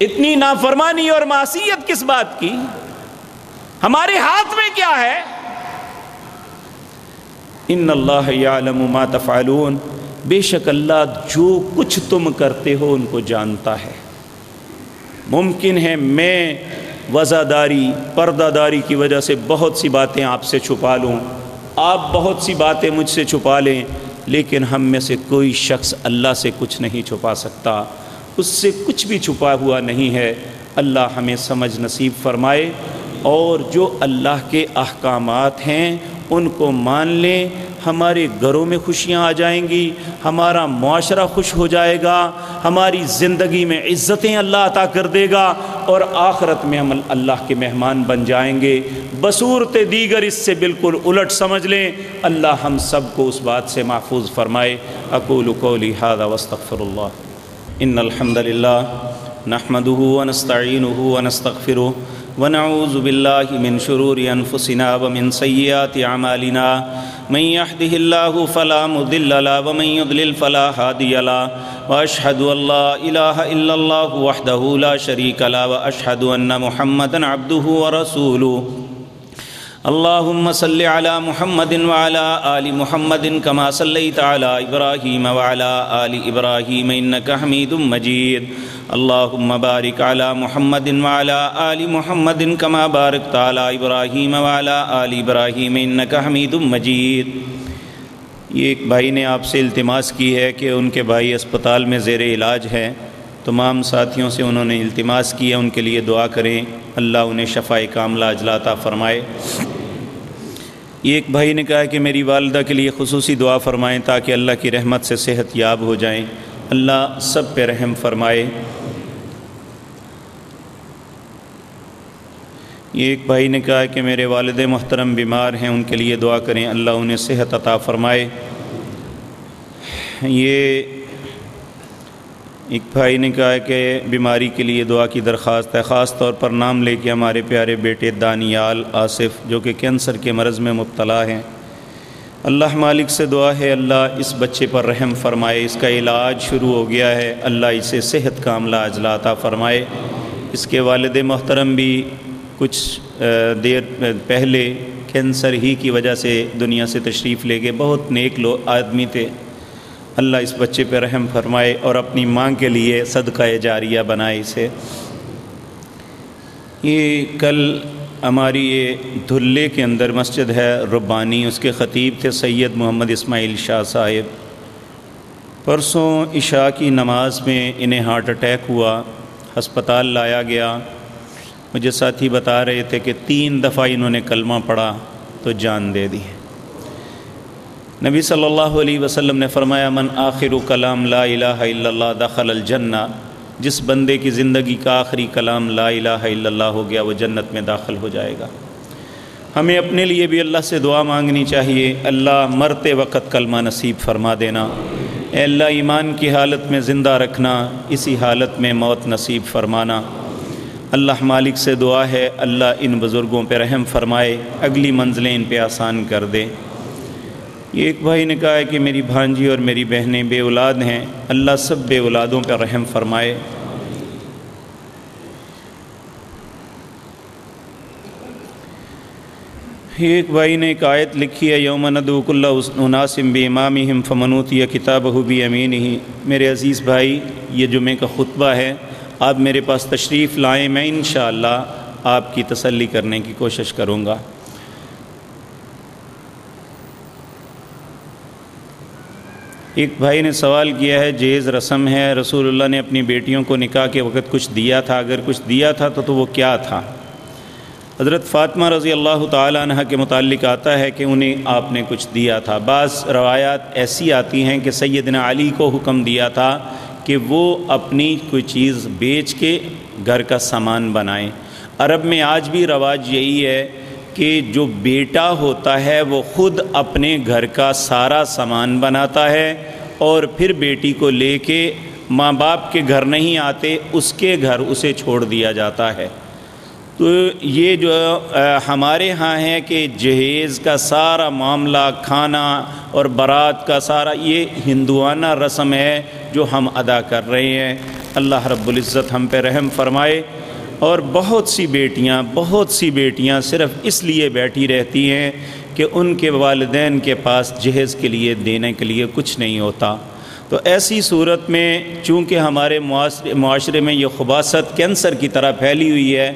اتنی نافرمانی اور معصیت کس بات کی؟ ہمارے ہاتھ میں کیا ہے؟ ان اللہ یعلم ما تفعلون، بے شک اللہ جو کچھ تم کرتے ہو ان کو جانتا ہے۔ ممکن ہے میں وزاداری پردہ داری کی وجہ سے بہت سی باتیں آپ سے چھپا لوں۔ آپ بہت سی باتیں مجھ سے چھپا لیں، لیکن ہم میں سے کوئی شخص اللہ سے کچھ نہیں چھپا سکتا۔ اس سے کچھ بھی چھپا ہوا نہیں ہے۔ اللہ ہمیں سمجھ نصیب فرمائے اور جو اللہ کے احکامات ہیں، ان کو مان لیں۔ ہمارے گھروں میں خوشیاں آ جائیں گی، ہمارا معاشرہ خوش ہو جائے گا، ہماری زندگی میں عزتیں اللہ عطا کر دے گا اور آخرت میں ہم اللہ کے مہمان بن جائیں گے۔ بصورت دیگر اس سے بالکل الٹ سمجھ لیں، اللہ ہم سب کو اس بات سے محفوظ فرمائے۔ اقول قولی هذا واستغفر اللہ ان الحمد للہ نحمده ونستعینه ونستغفره ونعوذ بالله من شرور انفسنا ومن سيئات اعمالنا۔ من يهده الله فلا مضل له ومن يضلل فلا هادي له واشهد ان لا اله الا الله وحده لا شريك له واشهد ان محمدا عبده ورسوله. اللهم صل على محمد وعلى آل محمد كما صليت على إبراهيم وعلى آل إبراهيم إنك حميد مجيد. اللهم بارك على محمد وعلى آل محمد كما باركت على إبراهيم وعلى آل إبراهيم إنك حميد مجيد یہ ایک بھائی نے آپ سے التماس کی ہے کہ ان کے بھائی اسپتال میں زیر علاج ہیں۔ تمام ساتھیوں سے انہوں نے التماس کیا ان کے لیے دعا کریں۔ اللہ انہیں شفاء کاملہ اجلاتا فرمائے۔ ایک بھائی نے کہا کہ میری والدہ کے لیے خصوصی دعا فرمائیں تاکہ اللہ کی رحمت سے صحت یاب ہو جائیں۔ اللہ سب پہ رحم فرمائے۔ یہ ایک بھائی نے کہا کہ میرے والد محترم بیمار ہیں، ان کے لیے دعا کریں، اللہ انہیں صحت عطا فرمائے۔ یہ ایک بھائی نے کہا کہ بیماری کے لیے دعا کی درخواست ہے، خاص طور پر نام لے کے ہمارے پیارے بیٹے دانیال، آصف، جو کہ کینسر کے مرض میں مبتلا ہیں۔ اللہ مالک سے دعا ہے، اللہ اس بچے پر رحم فرمائے، اس کا علاج شروع ہو گیا ہے۔ اللہ اسے صحت کا عملہ اجلاتا فرمائے۔ اس کے والد محترم بھی کچھ دیر پہلے کینسر ہی کی وجہ سے دنیا سے تشریف لے گئے۔ بہت نیک لو، آدمی تھے۔ اللہ اس بچے پہ رحم فرمائے اور اپنی ماں کے لیے صدقہ جاریہ بنائے اسے۔ یہ کل ہماری یہ دھلے کے اندر مسجد ہے، ربانی، اس کے خطیب تھے سید محمد اسماعیل شاہ صاحب۔ پرسوں عشاء کی نماز میں انہیں ہارٹ اٹیک ہوا، ہسپتال لایا گیا۔ مجھے ساتھی بتا رہے تھے کہ تین دفعہ انہوں نے کلمہ پڑھا تو جان دے دی نبی صلی اللہ علیہ وسلم نے فرمایا، من آخر کلام لا الہ الا اللہ دخل الجنہ جس بندے کی زندگی کا آخری کلام لا الہ الا اللہ ہو گیا، وہ جنت میں داخل ہو جائے گا۔ ہمیں اپنے لیے بھی اللہ سے دعا مانگنی چاہیے۔ اللہ مرتے وقت کلمہ نصیب فرما دینا۔ اے اللہ، ایمان کی حالت میں زندہ رکھنا، اسی حالت میں موت نصیب فرمانا۔ اللہ مالک سے دعا ہے، اللہ ان بزرگوں پہ رحم فرمائے، اگلی منزلیں ان پہ آسان کر دے۔ یہ ایک بھائی نے کہا ہے کہ میری بھانجی اور میری بہنیں بے اولاد ہیں، اللہ سب بے اولادوں پہ رحم فرمائے۔ ایک بھائی نے ایک آیت لکھی ہے، یوم ندوک اللہ عناسم بھی امامی ہم فمنوت یا کتاب ہو بھی امین ہی میرے عزیز بھائی، یہ جمعہ کا خطبہ ہے۔ آپ میرے پاس تشریف لائیں، میں انشاءاللہ آپ کی تسلی کرنے کی کوشش کروں گا۔ ایک بھائی نے سوال کیا ہے، جیز رسم ہے، رسول اللہ نے اپنی بیٹیوں کو نکاح کے وقت کچھ دیا تھا، اگر کچھ دیا تھا تو تو وہ کیا تھا؟ حضرت فاطمہ رضی اللہ تعالیٰ عنہ کے متعلق آتا ہے کہ انہیں آپ نے کچھ دیا تھا۔ بعض روایات ایسی آتی ہیں کہ سیدنا علی کو حکم دیا تھا کہ وہ اپنی کوئی چیز بیچ کے گھر کا سامان بنائیں۔ عرب میں آج بھی رواج یہی ہے کہ جو بیٹا ہوتا ہے وہ خود اپنے گھر کا سارا سامان بناتا ہے اور پھر بیٹی کو لے کے ماں باپ کے گھر نہیں آتے، اس کے گھر اسے چھوڑ دیا جاتا ہے۔ تو یہ جو ہمارے ہاں ہے کہ جہیز کا سارا معاملہ، کھانا اور برات کا سارا، یہ ہندوانہ رسم ہے جو ہم ادا کر رہے ہیں۔ اللہ رب العزت ہم پہ رحم فرمائے۔ اور بہت سی بیٹیاں، بہت سی بیٹیاں صرف اس لیے بیٹھی رہتی ہیں کہ ان کے والدین کے پاس جہیز کے لیے دینے کے لیے کچھ نہیں ہوتا۔ تو ایسی صورت میں چونکہ ہمارے معاشرے میں یہ خباصت کینسر کی طرح پھیلی ہوئی ہے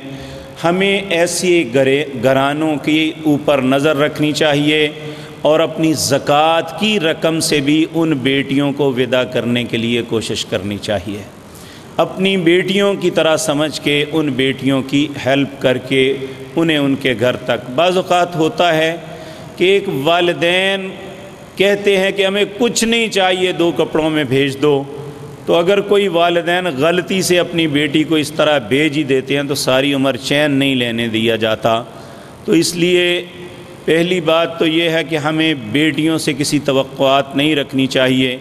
ہمیں ایسی گرے گھرانوں کی اوپر نظر رکھنی چاہیے اور اپنی زکوٰۃ کی رقم سے بھی ان بیٹیوں کو ودا کرنے کے لیے کوشش کرنی چاہیے۔ اپنی بیٹیوں کی طرح سمجھ کے ان بیٹیوں کی ہیلپ کر کے انہیں ان کے گھر تک۔ بعض اوقات ہوتا ہے کہ ایک والدین کہتے ہیں کہ ہمیں کچھ نہیں چاہیے، دو کپڑوں میں بھیج دو۔ تو اگر کوئی والدین غلطی سے اپنی بیٹی کو اس طرح بھیج ہی دیتے ہیں تو ساری عمر چین نہیں لینے دیا جاتا۔ تو اس لیے پہلی بات تو یہ ہے کہ ہمیں بیٹیوں سے کسی توقعات نہیں رکھنی چاہیے۔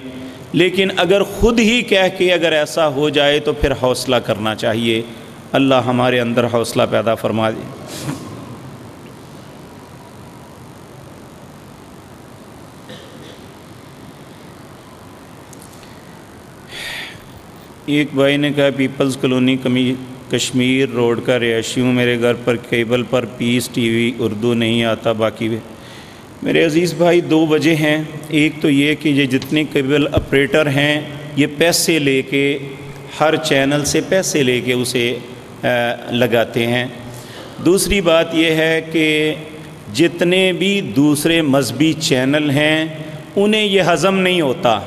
لیکن اگر خود ہی کہہ کے اگر ایسا ہو جائے تو پھر حوصلہ کرنا چاہیے۔ اللہ ہمارے اندر حوصلہ پیدا فرما دے۔ ایک بھائی نے کہا، پیپلز کلونی کمی، کشمیر روڈ کا رہائشی ہوں، میرے گھر پر کیبل پر پیس ٹی وی، اردو نہیں آتا، باقی میرے عزیز بھائی، دو وجہ ہیں۔ ایک تو یہ کہ یہ جتنے کیبل اپریٹر ہیں، یہ پیسے لے کے ہر چینل سے پیسے لے کے اسے لگاتے ہیں۔ دوسری بات یہ ہے کہ جتنے بھی دوسرے مذہبی چینل ہیں، انہیں یہ ہضم نہیں ہوتا۔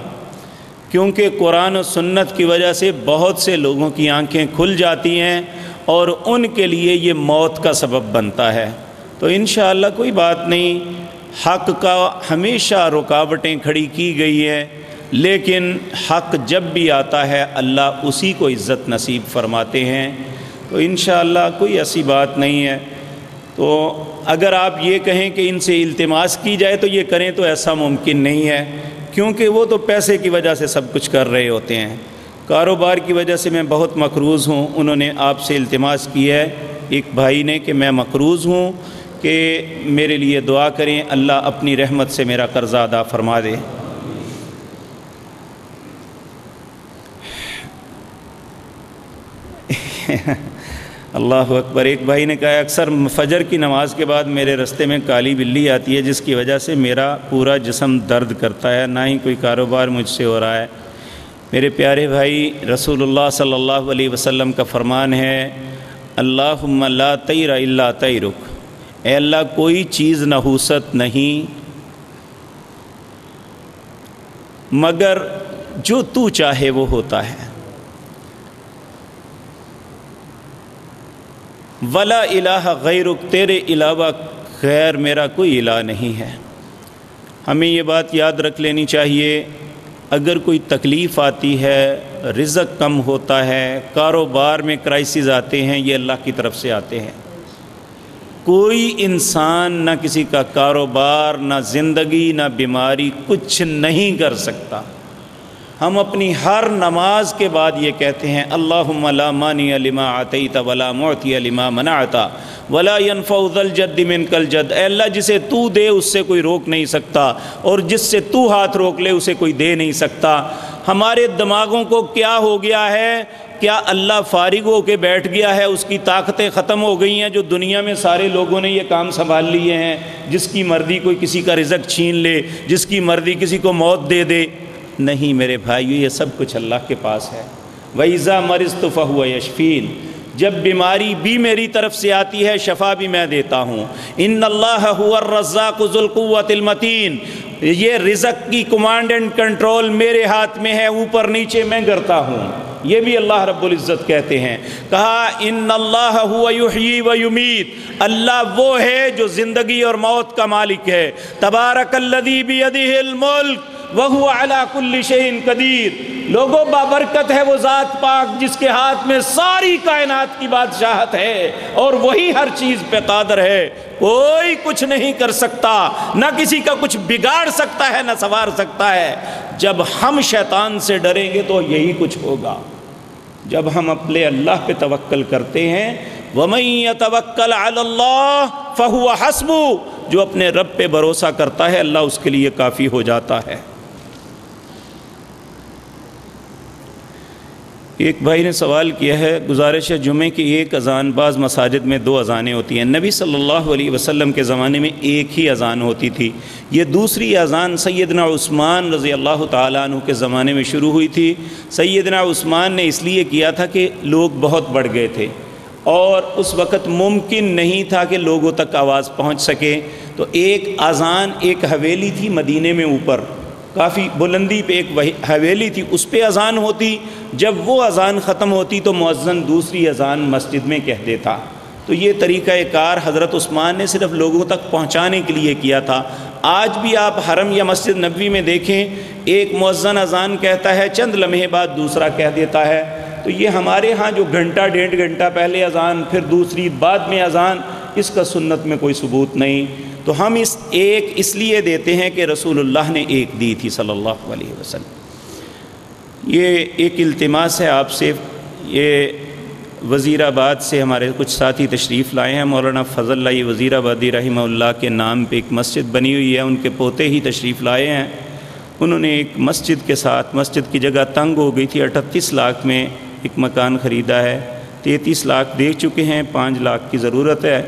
کیونکہ قرآن و سنت کی وجہ سے بہت سے لوگوں کی آنکھیں کھل جاتی ہیں اور ان کے لیے یہ موت کا سبب بنتا ہے۔ تو انشاءاللہ کوئی بات نہیں، حق کا ہمیشہ رکاوٹیں کھڑی کی گئی ہیں، لیکن حق جب بھی آتا ہے، اللہ اسی کو عزت نصیب فرماتے ہیں۔ تو انشاءاللہ کوئی ایسی بات نہیں ہے۔ تو اگر آپ یہ کہیں کہ ان سے التماس کی جائے تو یہ کریں تو ایسا ممکن نہیں ہے۔ کیونکہ وہ تو پیسے کی وجہ سے سب کچھ کر رہے ہوتے ہیں۔ کاروبار کی وجہ سے میں بہت مقروض ہوں۔ انہوں نے آپ سے التماس کی ہے ایک بھائی نے کہ میں مقروض ہوں کہ میرے لیے دعا کریں۔ اللہ اپنی رحمت سے میرا قرضہ ادا فرما دے۔ اللہ اکبر، ایک بھائی نے کہا، اکثر فجر کی نماز کے بعد میرے رستے میں کالی بلی آتی ہے، جس کی وجہ سے میرا پورا جسم درد کرتا ہے، نہ ہی کوئی کاروبار مجھ سے ہو رہا ہے۔ میرے پیارے بھائی، رسول اللہ صلی اللہ علیہ وسلم کا فرمان ہے اللہ لا تیر اللہ تیرک اے اللہ، کوئی چیز نحوست نہیں، مگر جو تو چاہے وہ ہوتا ہے۔ ولا الہ غیرک، تیرے علاوہ خیر میرا کوئی الہ نہیں ہے۔ ہمیں یہ بات یاد رکھ لینی چاہیے، اگر کوئی تکلیف آتی ہے، رزق کم ہوتا ہے، کاروبار میں کرائسز آتے ہیں، یہ اللہ کی طرف سے آتے ہیں۔ کوئی انسان نہ کسی کا کاروبار، نہ زندگی، نہ بیماری کچھ نہیں کر سکتا۔ ہم اپنی ہر نماز کے بعد یہ کہتے ہیں اللہ مانی علما عطیت ولا موتی علما منعتا ولا الجد من کل جد اے اللہ، جسے تو دے اس سے کوئی روک نہیں سکتا، اور جس سے تو ہاتھ روک لے اسے کوئی دے نہیں سکتا۔ ہمارے دماغوں کو کیا ہو گیا ہے؟ کیا اللہ فارغ ہو کے بیٹھ گیا ہے؟ اس کی طاقتیں ختم ہو گئی ہیں جو دنیا میں سارے لوگوں نے یہ کام سنبھال لیے ہیں۔ جس کی مرضی کوئی کسی کا رزق چھین لے، جس کی مرضی کسی کو موت دے دے۔ نہیں میرے بھائیو، یہ سب کچھ اللہ کے پاس ہے۔ ویزا مرض تو فہو یشفین جب بیماری بھی میری طرف سے آتی ہے، شفا بھی میں دیتا ہوں۔ ان اللہ الرزاق ذو القوت المتین یہ رزق کی کمانڈ اینڈ کنٹرول میرے ہاتھ میں ہے، اوپر نیچے میں کرتا ہوں۔ یہ بھی اللہ رب العزت کہتے ہیں۔ کہا ان اللہ یحیی و یمیت اللہ وہ ہے جو زندگی اور موت کا مالک ہے۔ تبارک الذی بیدہ الملک۔ وہ اعلیٰ کل شہین قدیر۔ لوگوں، بابرکت ہے وہ ذات پاک جس کے ہاتھ میں ساری کائنات کی بادشاہت ہے، اور وہی ہر چیز پہ قادر ہے۔ کوئی کچھ نہیں کر سکتا، نہ کسی کا کچھ بگاڑ سکتا ہے، نہ سوار سکتا ہے۔ جب ہم شیطان سے ڈریں گے تو یہی کچھ ہوگا۔ جب ہم اپنے اللہ پہ توکل کرتے ہیں، وَمَن توکل اللَّهِ فَهُوَ حَسْبُ جو اپنے رب پہ بھروسہ کرتا ہے، اللہ اس کے لیے کافی ہو جاتا ہے۔ ایک بھائی نے سوال کیا ہے، گزارش جمعے کی ایک اذان، بعض مساجد میں دو اذانیں ہوتی ہیں۔ نبی صلی اللہ علیہ وسلم کے زمانے میں ایک ہی اذان ہوتی تھی۔ یہ دوسری اذان سیدنا عثمان رضی اللہ تعالیٰ عنہ کے زمانے میں شروع ہوئی تھی۔ سیدنا عثمان نے اس لیے کیا تھا کہ لوگ بہت بڑھ گئے تھے۔ اور اس وقت ممکن نہیں تھا کہ لوگوں تک آواز پہنچ سکے۔ تو ایک اذان، ایک حویلی تھی مدینے میں اوپر۔ کافی بلندی پہ ایک حویلی تھی، اس پہ اذان ہوتی۔ جب وہ اذان ختم ہوتی تو مؤذن دوسری اذان مسجد میں کہہ دیتا۔ تو یہ طریقہ کار حضرت عثمان نے صرف لوگوں تک پہنچانے کے لیے کیا تھا۔ آج بھی آپ حرم یا مسجد نبوی میں دیکھیں، ایک مؤذن اذان کہتا ہے، چند لمحے بعد دوسرا کہہ دیتا ہے۔ تو یہ ہمارے ہاں جو گھنٹہ، ڈیڑھ گھنٹہ پہلے اذان، پھر دوسری، بعد میں اذان، اس کا سنت میں کوئی ثبوت نہیں۔ تو ہم اس ایک اس لیے دیتے ہیں کہ رسول اللہ نے ایک دی تھی صلی اللہ علیہ وسلم۔ یہ ایک التماس ہے آپ سے۔ یہ وزیر آباد سے ہمارے کچھ ساتھی تشریف لائے ہیں۔ مولانا فضل اللہ وزیر آبادی رحمہ اللہ کے نام پہ ایک مسجد بنی ہوئی ہے۔ ان کے پوتے ہی تشریف لائے ہیں۔ انہوں نے ایک مسجد کے ساتھ، مسجد کی جگہ تنگ ہو گئی تھی۔ اٹھتیس لاکھ میں ایک مکان خریدا ہے۔ تینتیس لاکھ دے چکے ہیں۔ پانچ لاکھ کی ضرورت ہے۔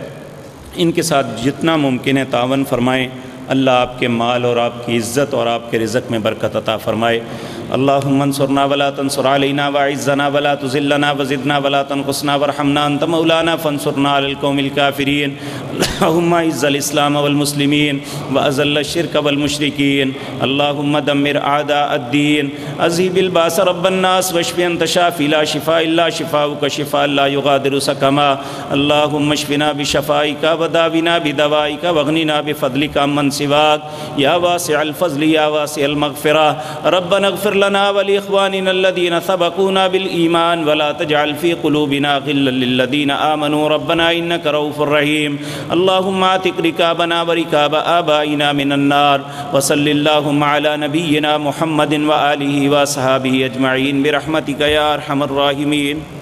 ان کے ساتھ جتنا ممکن ہے تعاون فرمائیں۔ اللہ آپ کے مال اور آپ کی عزت اور آپ کے رزق میں برکت عطا فرمائے۔ اللهم انصرنا ولا تنصر علينا وعزنا ولا تذلنا وزدنا ولا تنقصنا وارحمنا انت مولانا فانصرنا على القوم الكافرين اللهم اعز الاسلام والمسلمين واذل الشرك والمشركين اللهم دمر اعداء الدين اذهب الباس رب الناس واشف انت شافي لا شفاء الا شفاؤك شفاء لا يغادر سقما. اللهم اشفنا بشفائك وداونا بدوائك واغننا بفضلك عمن سواك يا واسع الفضل يا واسع المغفرة ربنا اغفر لنا ولإخواننا الذين سبقونا بالإيمان ولا تجعل في قلوبنا غلا للذين آمنوا. ربنا إنك رؤوف رحيم. اللهم آتك ركابنا وركاب آبائنا من النار وصل اللهم على نبينا محمد وآله وصحابه أجمعين. برحمتك يا أرحم الراحمين.